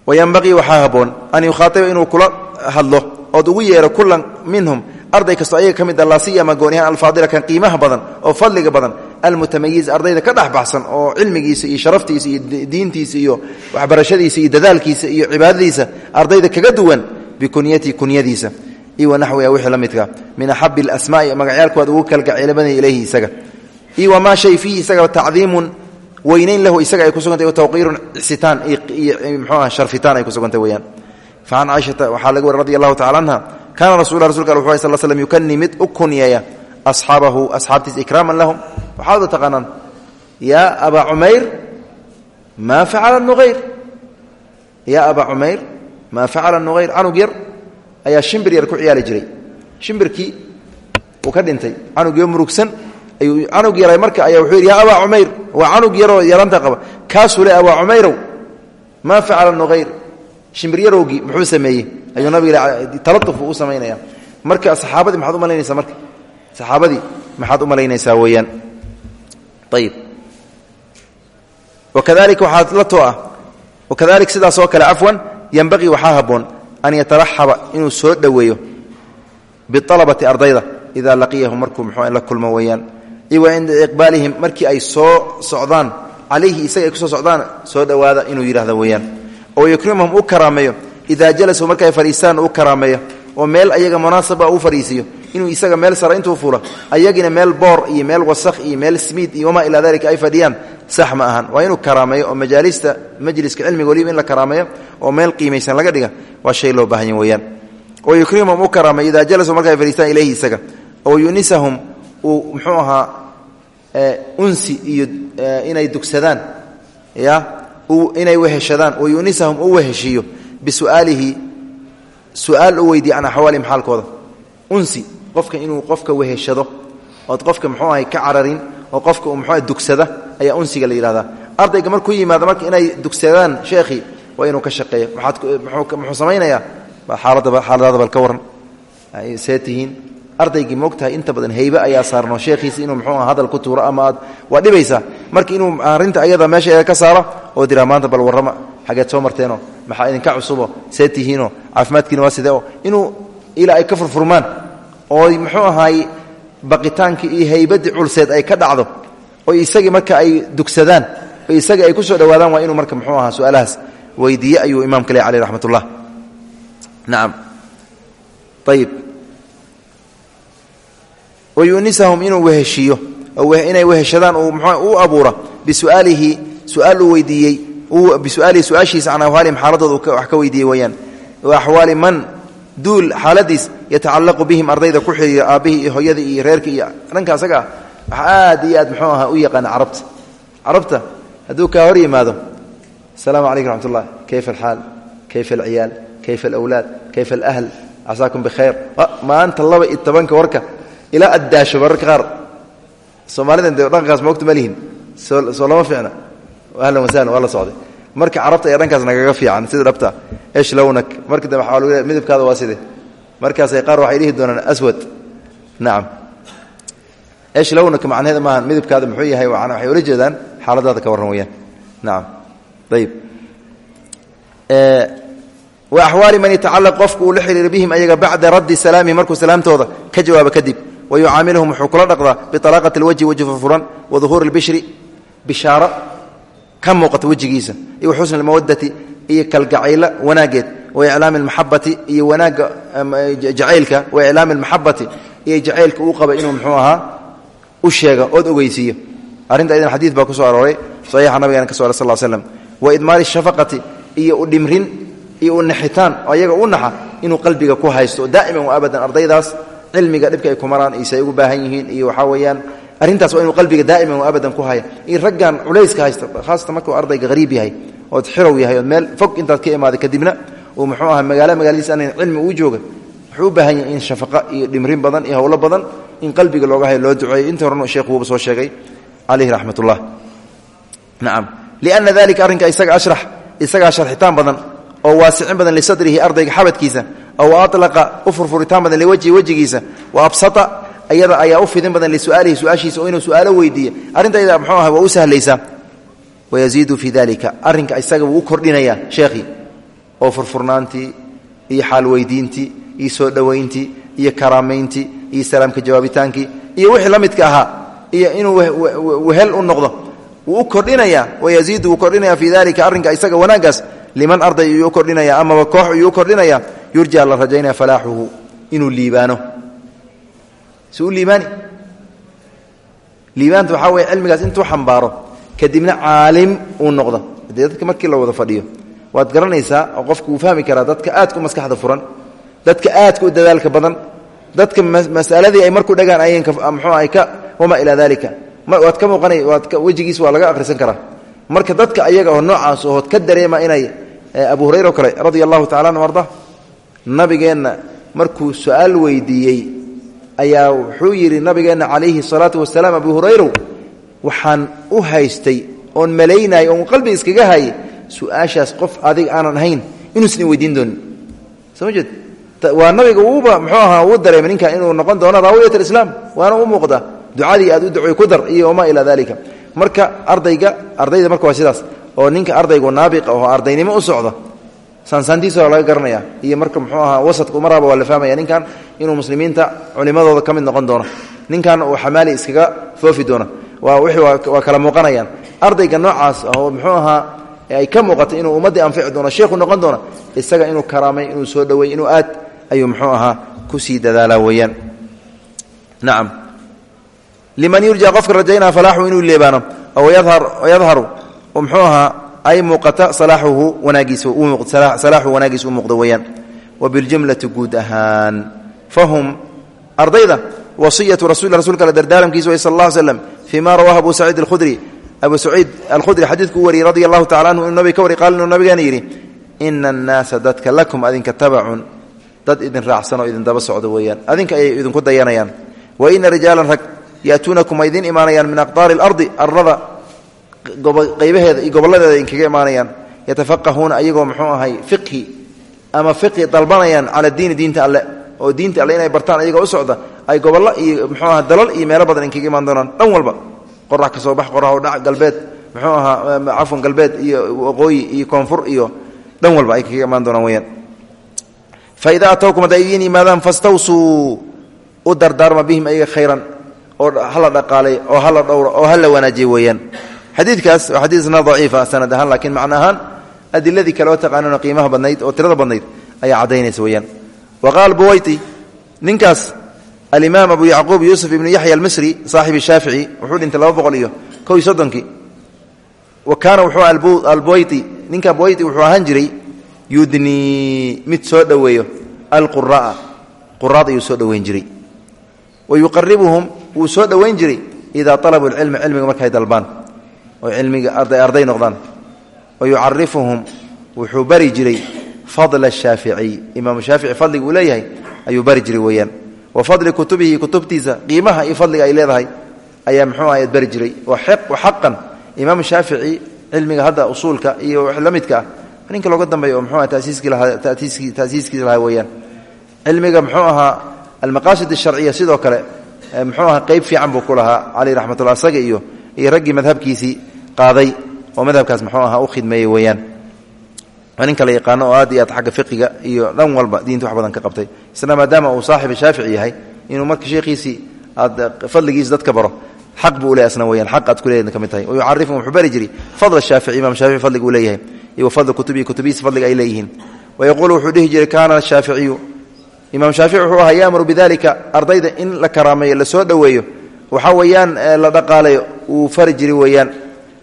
wayanbaqii waxaa haboon an yukhaaiba inuu kula hadlo ood ugu yeero kullan minhum arday kastoo ayaga ka mid a laa siyama goonihaan alfaadila kan qiimaha badan oo fadliga badan almutamayiz ardayda ka dhex baxsan oo cilmigiisa iyo sharaftiisa iyo diintiisa iyo waxbarashadiisa iyo dadaalkiisa iyo cibaadadiisa ardayda kaga duwan bikunyati kunyadiisa iyo wanaxwiha wixii la midka. Min axabi alasmaai magacyaalkuwaad ugu kalgaceelabadaya ilayhi isaga. Iyo wamaa shay fiihi isaga tacdiimun weynayn lahu isaga ay ku sugantay o tawqiirun sitaan iyo mxuuah sharfitaan ay ku sugantay weyaan facan caaishata waxaa laga wari radi anha kaana rasul rasulka al wuxu sal slm yukanii mid u kunyeeya asxaabahu asxaabtiisa ikraaman lahum. Waxaad u taqaanaan yaa abaa cumayr maa facala nuayr yaa abaa cumayr maa facala nuayr canug yar ayaa shimbir yar ku ciyaari jiray. Shimbirkii uu ka dhintay canugyo murugsan ayuu canug yaray marka ayaa wuxuu yidhi yaa abaa cumayr waa canug yaroo yaranta qaba. Kaasuu le abaa cumayrow maa facala nuayr shimbir yarowgii muxuu sameeyey? Ayuu nabiga talatuf uu samaynaya marka saxaabadii maxaad u malaynaysaa marka? Saxaabadii maxaad u malaynaysaa weeyaan. Ayib wakadalika waxaa la too ah wakadalik sidaas oo kale cafwan yenbaqii waxaa habboon an yataraxaba inuu soo dhoweeyo bialabati ardayda idaa laqiyahum markuu muxuu la kulmo weeyaan iyo wa cinda iqbaalihim markii ay soo socdaan calayhi isaga ay ku soo socdaan soo dhowaada inuu yidhahdo weeyaan oo yukrimahum u karaameeyo idaa jalasuu markaay fadhiistaan u karaameeyo oo meel ayaga munaasaba u fadhiisiiyo inuu isaga meel sara intuu fulo ayagina meel boor iyo meel wasakh iyo meel smiid iyo wamaa ilaa dalika ay fadhiyaan sax ahan. Waa inuu karaameeyo oo majaalista majliska cilmiga waliba in la karaameeyo oo meel qiimaysan laga dhiga waa shay loo baahanya weeyaan. Oo yukrimahum u karaameeyo idaa jalasuu markaay fadhiistaan ilayhi isaga oo yunisahum uu muxuu ahaa unsi iyo inay dugsadaan ya inay weheshadaan oo yunisahum u weheshiiyo bisu'aalihi su'aal u weydiiya can xaalkooda unsi qofka inuu qofka weheshado ood qofka muxuu ahay ka cararin oo qofka uu muxuu dugsada ayaa unsiga la yidhahdaa ardayga markuu yimaado marka inay dugsadaan sheekhii waa inuu ka shaqeeyo. Maxaad muxuu samaynayaa? Xaaladaba xaaladaada ka warran. See tihiin. Ardaygii moogtahay inta badan haybe ayaa saarno. Sheekhiisi inuu muxuu hadal ku tuuro ama aad waa dhibaysaa marka inuu arrinta ayada meesha ka saaro oo diraa maanta bal warrama. Xageed soo marteenoo maxaa idinka cusubo? See caafimaadkiina waa sidee oo? Inuu ilaa ay ka furfurmaan oo muxuu ahaay baqitaankii iyo haybaddii culseed ay ka dhacdo oo isagii marka ay dugsadaan oo isagii ay ku soo dhowaadaan waa inuu marka muxuu ahaa su'aalahaas weydiiye ayuu imaamka le aleh raxmat ullah nacam ayib wayunisahum inuu weheshiiyo inay weheshadaan uu mxuu u abuura bisuaalihi su'aal uu weydiiyey bisuaalihi su'aashiisa can ahwaalihim xaaladooda wax ka weydiiyey weeyaan. Wa axwaali man duul xaaladiis yatacallaqu bihim ardayda ku xiriira aabbihii iyo hooyadii iyo reerkii iyo dhanka asaga aad iyo aad muxuu ahaa u yaqaana carabta. Carabta hadduu kaa hor yimaado asalaamu calaykum raxmat ullah alxaal kayfa alciyaal kayfa alawlaad kayfa alahl casaakum bikhayr maanta laba iyo tobanka warka ilaa addaasho mararka qaar. Soomaalida de dhankaas moogta ma lihin. Soo lama fiicna. Ahlan wasahlan waa la socday marka carabta ayaa dhankaas nagaga fiican sida dhabta esh lownak marka dambe waxaa lagu midabkaada waa side markaasay qaar waxay dhihi doonaan aswad. Nacam esh lownak macnaheeda maaha midabkaada muxuu yahay waxay ula jeedaan xaaladaada ka warran weyaan nacam ayib wa axwaali man yatacalaq qofku uu la xiriira ayaga bacda raddi salaamihi markuu salaamtooda ka jawaabo kadib wayucaamiluhum wuxuu kula dhaqdaa bialaaqati alwajhi wejhi furfuran wa duhuuri lbishri bishaaro ka muuqata wejigiisa iyo xusni almawadati iyo kalgacaylo wanaaggeed wa iclaami almaxabati iyo wanaagga jacaylka wa iclaami almaxabati iyo jacaylka uu qaba inuu muxuu ahaa u sheega ood ogeysiiyo. Arrinta idan xadiid baa ku soo arooray saxiixa nabigeena ka so sal l slam wa idmaari shafaqati iyo u dhimrin iyo u naxitaan oo ayaga u naxa inuu qalbiga ku haysto daa'iman wa abadan ardaydaas cilmiga dhibka arrintaas waa inuu qalbiga daa'iman abadan ku haya. Raggan culayska haysta khaasatan markuu ardayga hariib yahay ood xirow yahay ood meel fog intaad ka imaaday kadibna uu muxuu aha magaalo magaaladiis aan cilmi uu jooga. Wuxuu u baahan yahay in shafaqo iyo dhimrin badan iyo howlo badan in qalbiga looga hayo loo duceeyo inta horena sheekhu wuuba soo sheegay calayhi raxmat ullah nacam lianna dalika arrinka isaga ashrax isagaa sharxitaan badan oo waasicin badan lisadrihi ardayga xabadkiisa oo alaqa u furfuritaan badan liwajhi wejigiisa wa absata ayada ayaa u fidin badan lisuaalihi su'aashiisa oo inuu su'aalo weydiiye arrinta mxuu aha waa u sahlaysaa wayaziidu fii dalika arrinka isaga wuu u kordhinayaa sheekhii oo furfurnaantii iyo xaal weydiintii iyo soo dhowayntii iyo karaamayntii iyo salaamka jawaabitaankii iyo wixii la midka ahaa iyo inuu wehel u noqdo wuu u kordhinayaa wayaziidu wuu kordhinaya fii dalika arrinka isaga wanaaggaas liman arday iyuu kordhinaya amaba koox iyuu kordhinaya. Yurja la rajaynaya falaaxuhu inuu liibaano liibaani. Liibaanta waxaa weye cilmigaas intuu xambaaro kadibna caalim uu noqdo. Dadka markii la wada fadhiyo waad garanaysaa qofku wuu fahmi karaa dadka aadka u maskaxda furan dadka aadka u dadaalka badan dadka masaladii ay markuu dhagaan ayeen mxuu ay ka wamaa ilaa dalika waad ka muuqanay waad wejigiis waa laga akhrisan karaa. Marka dadka ayaga oo noocaas ood ka dareema inay abu hurayra kale radia allahu tacala anu arda markuu su'aal weydiiyey ayaa wuxuu yidhi nabigeenna calayhi salaatu wasalaam abu hurayrow waxaan u haystay oon malaynayay oon qalbiga iskaga hayay su'aashaas qof adig aanan ahayn inuusan weydiin doonin. Soo jeed waa nabiga uuba muxuu ahaa uu dareemay ninkan inuu noqon doono raawiyat alislaam waana u muuqda. Ducadii aad u ducoy ku dar iyo wamaa ilaa dalika marka ardayga ardayda marka waa sidaas oo ninka ardaygu naabiqa oo ardaynimo u socdo saansaantiisa laga garanaya iyo marka muxuu ahaa wasadka umaraaba waa fahmaya ninkan inuu muslimiinta culimadooda ka mid noqon doono. Ninkan uu xamaali iskaga foofi doono. Waa waa kala muuqanayaan. Ardayga noocaas oo muxuu ahaa ay ka muuqato inuu ummaddii anfici doono sheekhu noqon doono isaga inuu karaamay inuu soo dhoweey inuu aad ayuu muxuu ahaa ku sii dadaalaa weeyaan. Nacam liman yurja qofka rajaynaa falaaxu inuu leebaano oo yadharu ahaa ay muuqata salaaxuhu wanaagiis u muuqdo weeyaan. Wa biljumlati guud ahaan. Fahum ardayda wasiyatu rasul rasulka ale dardaaramkiisa way sal allah slem fii ma rawahu abu saciid alkhudri. Abu saciid alkhudri xadiidku u wariyey radi allahu tacala anhu inuu nabiga ka wari qaal inuu nabigaana yidhi ina dadka lakum adinka tabacun. Dad idin raacsan oo idin daba socdo weeyaan. Adinka ayay idinku dayanayaan. Wa ina rijaalan rag yaatuunakum ay idiin imaanayaan min aqdaari alardi arlada qaybaheeda iyo goboladeeda idinkaga imaanayaan yatafaqahuuna ayagoo muxuu ahay fiqhi ama fiqhi dalbanayaan cala diini diinta alle oo diinta alle inay bartaan ayagoo u socda ay gobollo iyo muxuu aha dalal iyo meelo badan idinkaga imaan doonaan. Dhan walba qorax ka bax qorax oo dhac galbeed muxuu ahaa cafwan galbeed iyo waqooyi iyo koonfur iyo dhan walba ay kaga imaan doonaan weyaan fa idaa atowkum hadday idiin yimaadaan fastawsuu u dardaarma bihim ayaga khayran oo hala dhaqaalay oo hala dhowro oo hala wanaajiye weeyaan xadiidkaas waa xadiisna daciifa sanad ahaan laakiin macno ahaan adiladii taqaanano qiimaha badnayd oo tirada badnayd ayaa caddaynaysa weeyaan. Wa qaala buwayti ninkaas alimaam abu yacquub yuusuf ibnu yaxya almisri saaxibi shaafici wuxuu dhintay laba boqol iyo kow iyo wa kaana wuxuu albuwayti ninka buwayti wuxuu ahaan jiray yudnii mid soo dhoweeyo alqura'a quraad ayuu soo dhoweyn jiray. Wa yuqaribuhum wuu soo dhoweyn jiray idaa alabu lcilma cilmiga markay dalbaan oo cilmiga arday noqdaan. Wa yucarifuhum wuxuu bari jiray fadla shaaficiy imaamu shaafici fadliga uu leeyahay ayuu bari jiray weeyaan. Wa fadli kutubihi kutubtiisa qiimaha iyo fadliga ay leedahay ayaa muxuu ahayd bari jiray. Xaqan imaamu shaafici cilmiga hadda usuulka iyo wax la midka ah ninka looga dambeeya oo aha lahaa tasiiskiisa lahaa weeyaan. Cilmiga muxuu ahaa sidoo kale muxuu ahaa qeyb fiican buu ku lahaa caleyh raxmatullah iyo iyo raggii madhabkiisii qaaday oo madhabkaas muxuu ahaa u khidmeeyey weeyaan. Waa nin kala yaqaano oo aad iyo aad xagga fiqiga iyo dhan walba diinta wax badan ka qabtay. Isna maadaama uu saaxiba shaafici yahay inuu marka sheekhiisii aad fadligiisa dadka baro xaq buu le asna weyaan xaq aad kuleeda ka mid tahay. Wayucarifum wuxuu bari jiray fadla shaafici imam shaafici fadliga uu leeyahay iyo fadla kutubihi kutubihiisa fadliga ay leeyihiin. Wayaquulu wuxuu dhihi jiray kaana shaaficiyu. Imaam shaafici wuxuu ahaa yaamuru bidalika ardayda in la karaameeyo la soo dhoweeyo. Waxaa weeyaan la dhaqaalayo uu fari jiri weeyaan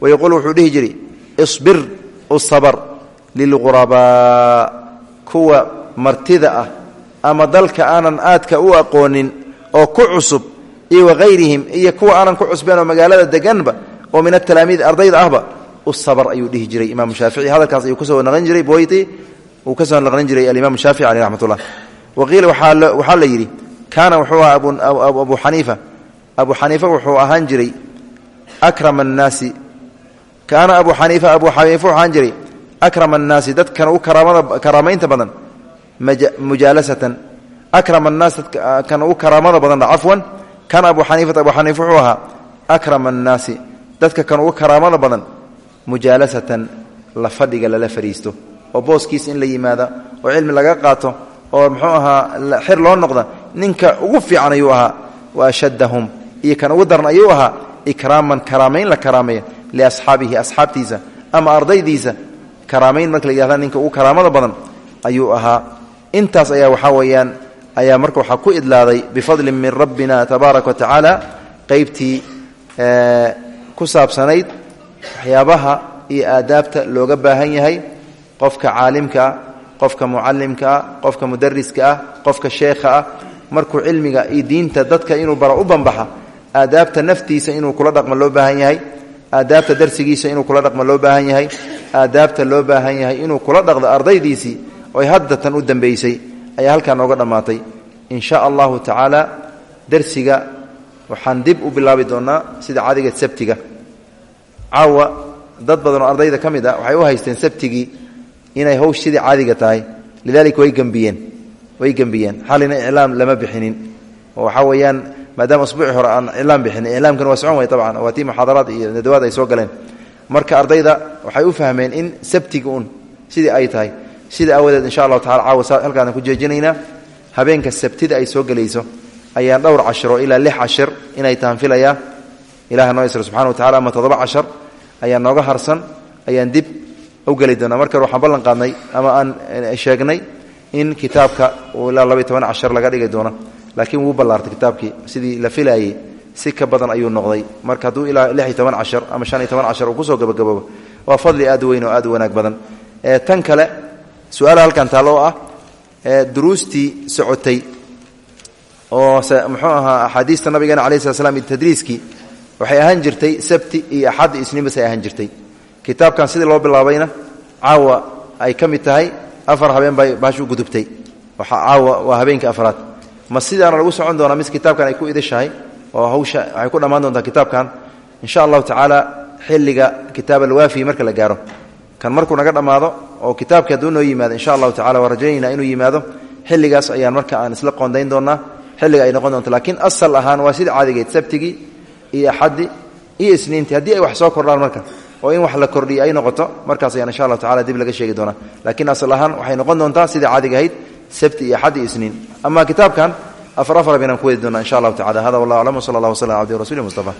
wayaquulu wuxuu dhihi jiray isbir usabr lilghurabaa kuwa martida ah ama dalka aanan aadka u aqoonin oo ku cusub iyo wahayrihim iyo kuwa aanan ku cusbeen oo magaalada deganba oo min atalaamiid ardayda ahba usabr ayuu dhihi jiray imaam shaafici hadalkaas ayuu ka soo naqlin jiray boyti uu ka soo naqlin jiray alimaam shaafici caleyh raxmatullah waqiila waxaa la yidhi kaana wuxuu ahaa kaana abu xaniifa abu xaniifa wuxuu ahaan jiray akrama annaasi dadkan ugu karaamaynta badan mujaalasatan akrama annaas dadkan ugu karaamada badan cafwan kana abu xaniifata abu xaniifa wuxuu ahaa akrama annaasi dadka kan ugu karaamada badan mujaalasatan la fadhiga lala fadhiisto oo booskiis in la yimaada oo cilmi laga qaato oo muxuu ahaa xir loo noqda ninka ugu fiican ayuu ahaa wa iyo kan ugu daran ayuu ahaa ikraaman karaamayn la karaameeya liasxaabihi asxaabtiisa ama ardaydiisa karaamayn marka la yihahda ninka ugu karaamada badan ayuu ahaa intaas ayaa waxaa weeyaan ayaa marka waxaa ku idlaaday bifadlin min rabbina tabaaraka wa tacaala qeybtii ku saabsanayd waxyaabaha iyo aadaabta looga baahan yahay qofka caalimka ah qofka mucalimka ah qofka mudariska ah qofka markuu cilmiga iyo diinta dadka inuu baro u banbaxa aadaabta naftiisa inuu kula dhaqmo loo baahan yahay aadaabta darsigiisa inuu kula dhaqmo loo baahan yahay. Aadaabta loo baahan yahay inuu kula dhaqdo ardaydiisii oy haddatan u dambaysay ayaa halkaa nooga dhammaatay. In sha allahu tacaala darsiga waxaan dib u bilaabi doonnaa sida cadiga sabtiga. Caawa dad badan oo ardayda ka mid ah waxay u haysteen sabtigii inay howsh sidii caadiga tahay. Lidalika way gembiyeen way gembiyeen xalina iclaam lama bixinin. Oo waxaa weeyaan maadaama usbuuci hore aan iclaam bixinin iclaamkan waa socon way tabcan waa tii muxaadaraad iyo nadawaad ay soo galeen. Marka ardayda waxay u fahmeen in sabtiga un sidii ay tahay. Sida awadeed insha allahu tacala caawa halkaaan ku jeejinaynaa habeenka sabtida ay soo gelayso ayaan dhowr cashiro ilaa lix cashir inay tahan filayaa ilaha noo isra subxana wa tacala ama toddoba cashar ayaa nooga harsan ayaan dib u doonaa. Marka waxaan ballan qaadnay ama aan sheegnay in kitaabka ilaa labaiy toban cashar laga dhigi doono laakiin wuu ballaartay kitaabkii. Sidii la filaayey si ka badan ayuu noqday. Marka hadduu ilaa lix iyo toban cashar ama shan iyo toban cashar uu waa fadli aad weyn oo aad wanaag badan. Tan kale su'aala halkan taal oo ah duruustii socotay oo muxuu ahaa axaadiista nabigeena alai slat slam waxay ahaan jirtay sabti iyo axad isniin bas ay ahaan jirtay. Kitaabkan sidii loo bilaabayna caawa ay ka mid tahay afar habeen bay baashu gudubtay. Caawa waa habeenka afraad ma sidaana lagu socon doonaa mis kitaabkan ay ku idashahay oo hawsha waxay ku dhammaan doontaa kitaabkan insha allahu tacaala xilliga kitaab alwaafi marka la gaaro. Kan markuu naga dhammaado oo kitaabkii hadduu noo yimaado insha allahu tacala waa rajaynayna inuu yimaado xilligaas ayaan marka aan isla qoondayn doonaa xilliga ay noqon doonto laakiin asal ahaan waa sida caadigeed sabtigii iyo axaddii iyo isniintii haddii ay wax soo kordhaan marka oo in wax la kordhiyo ay noqoto markaas ayaan insha allahu tacala dib laga sheegi doonaa. Laakiin asal ahaan waxay noqon doontaa sida caadiga sabti iyo axad iyo isniin. Ama kitaabkan afar afar baynaan ku wadi doonaa insha allahu tacala hada wallah aclam wsala allah waslam abdi rasuli mustafa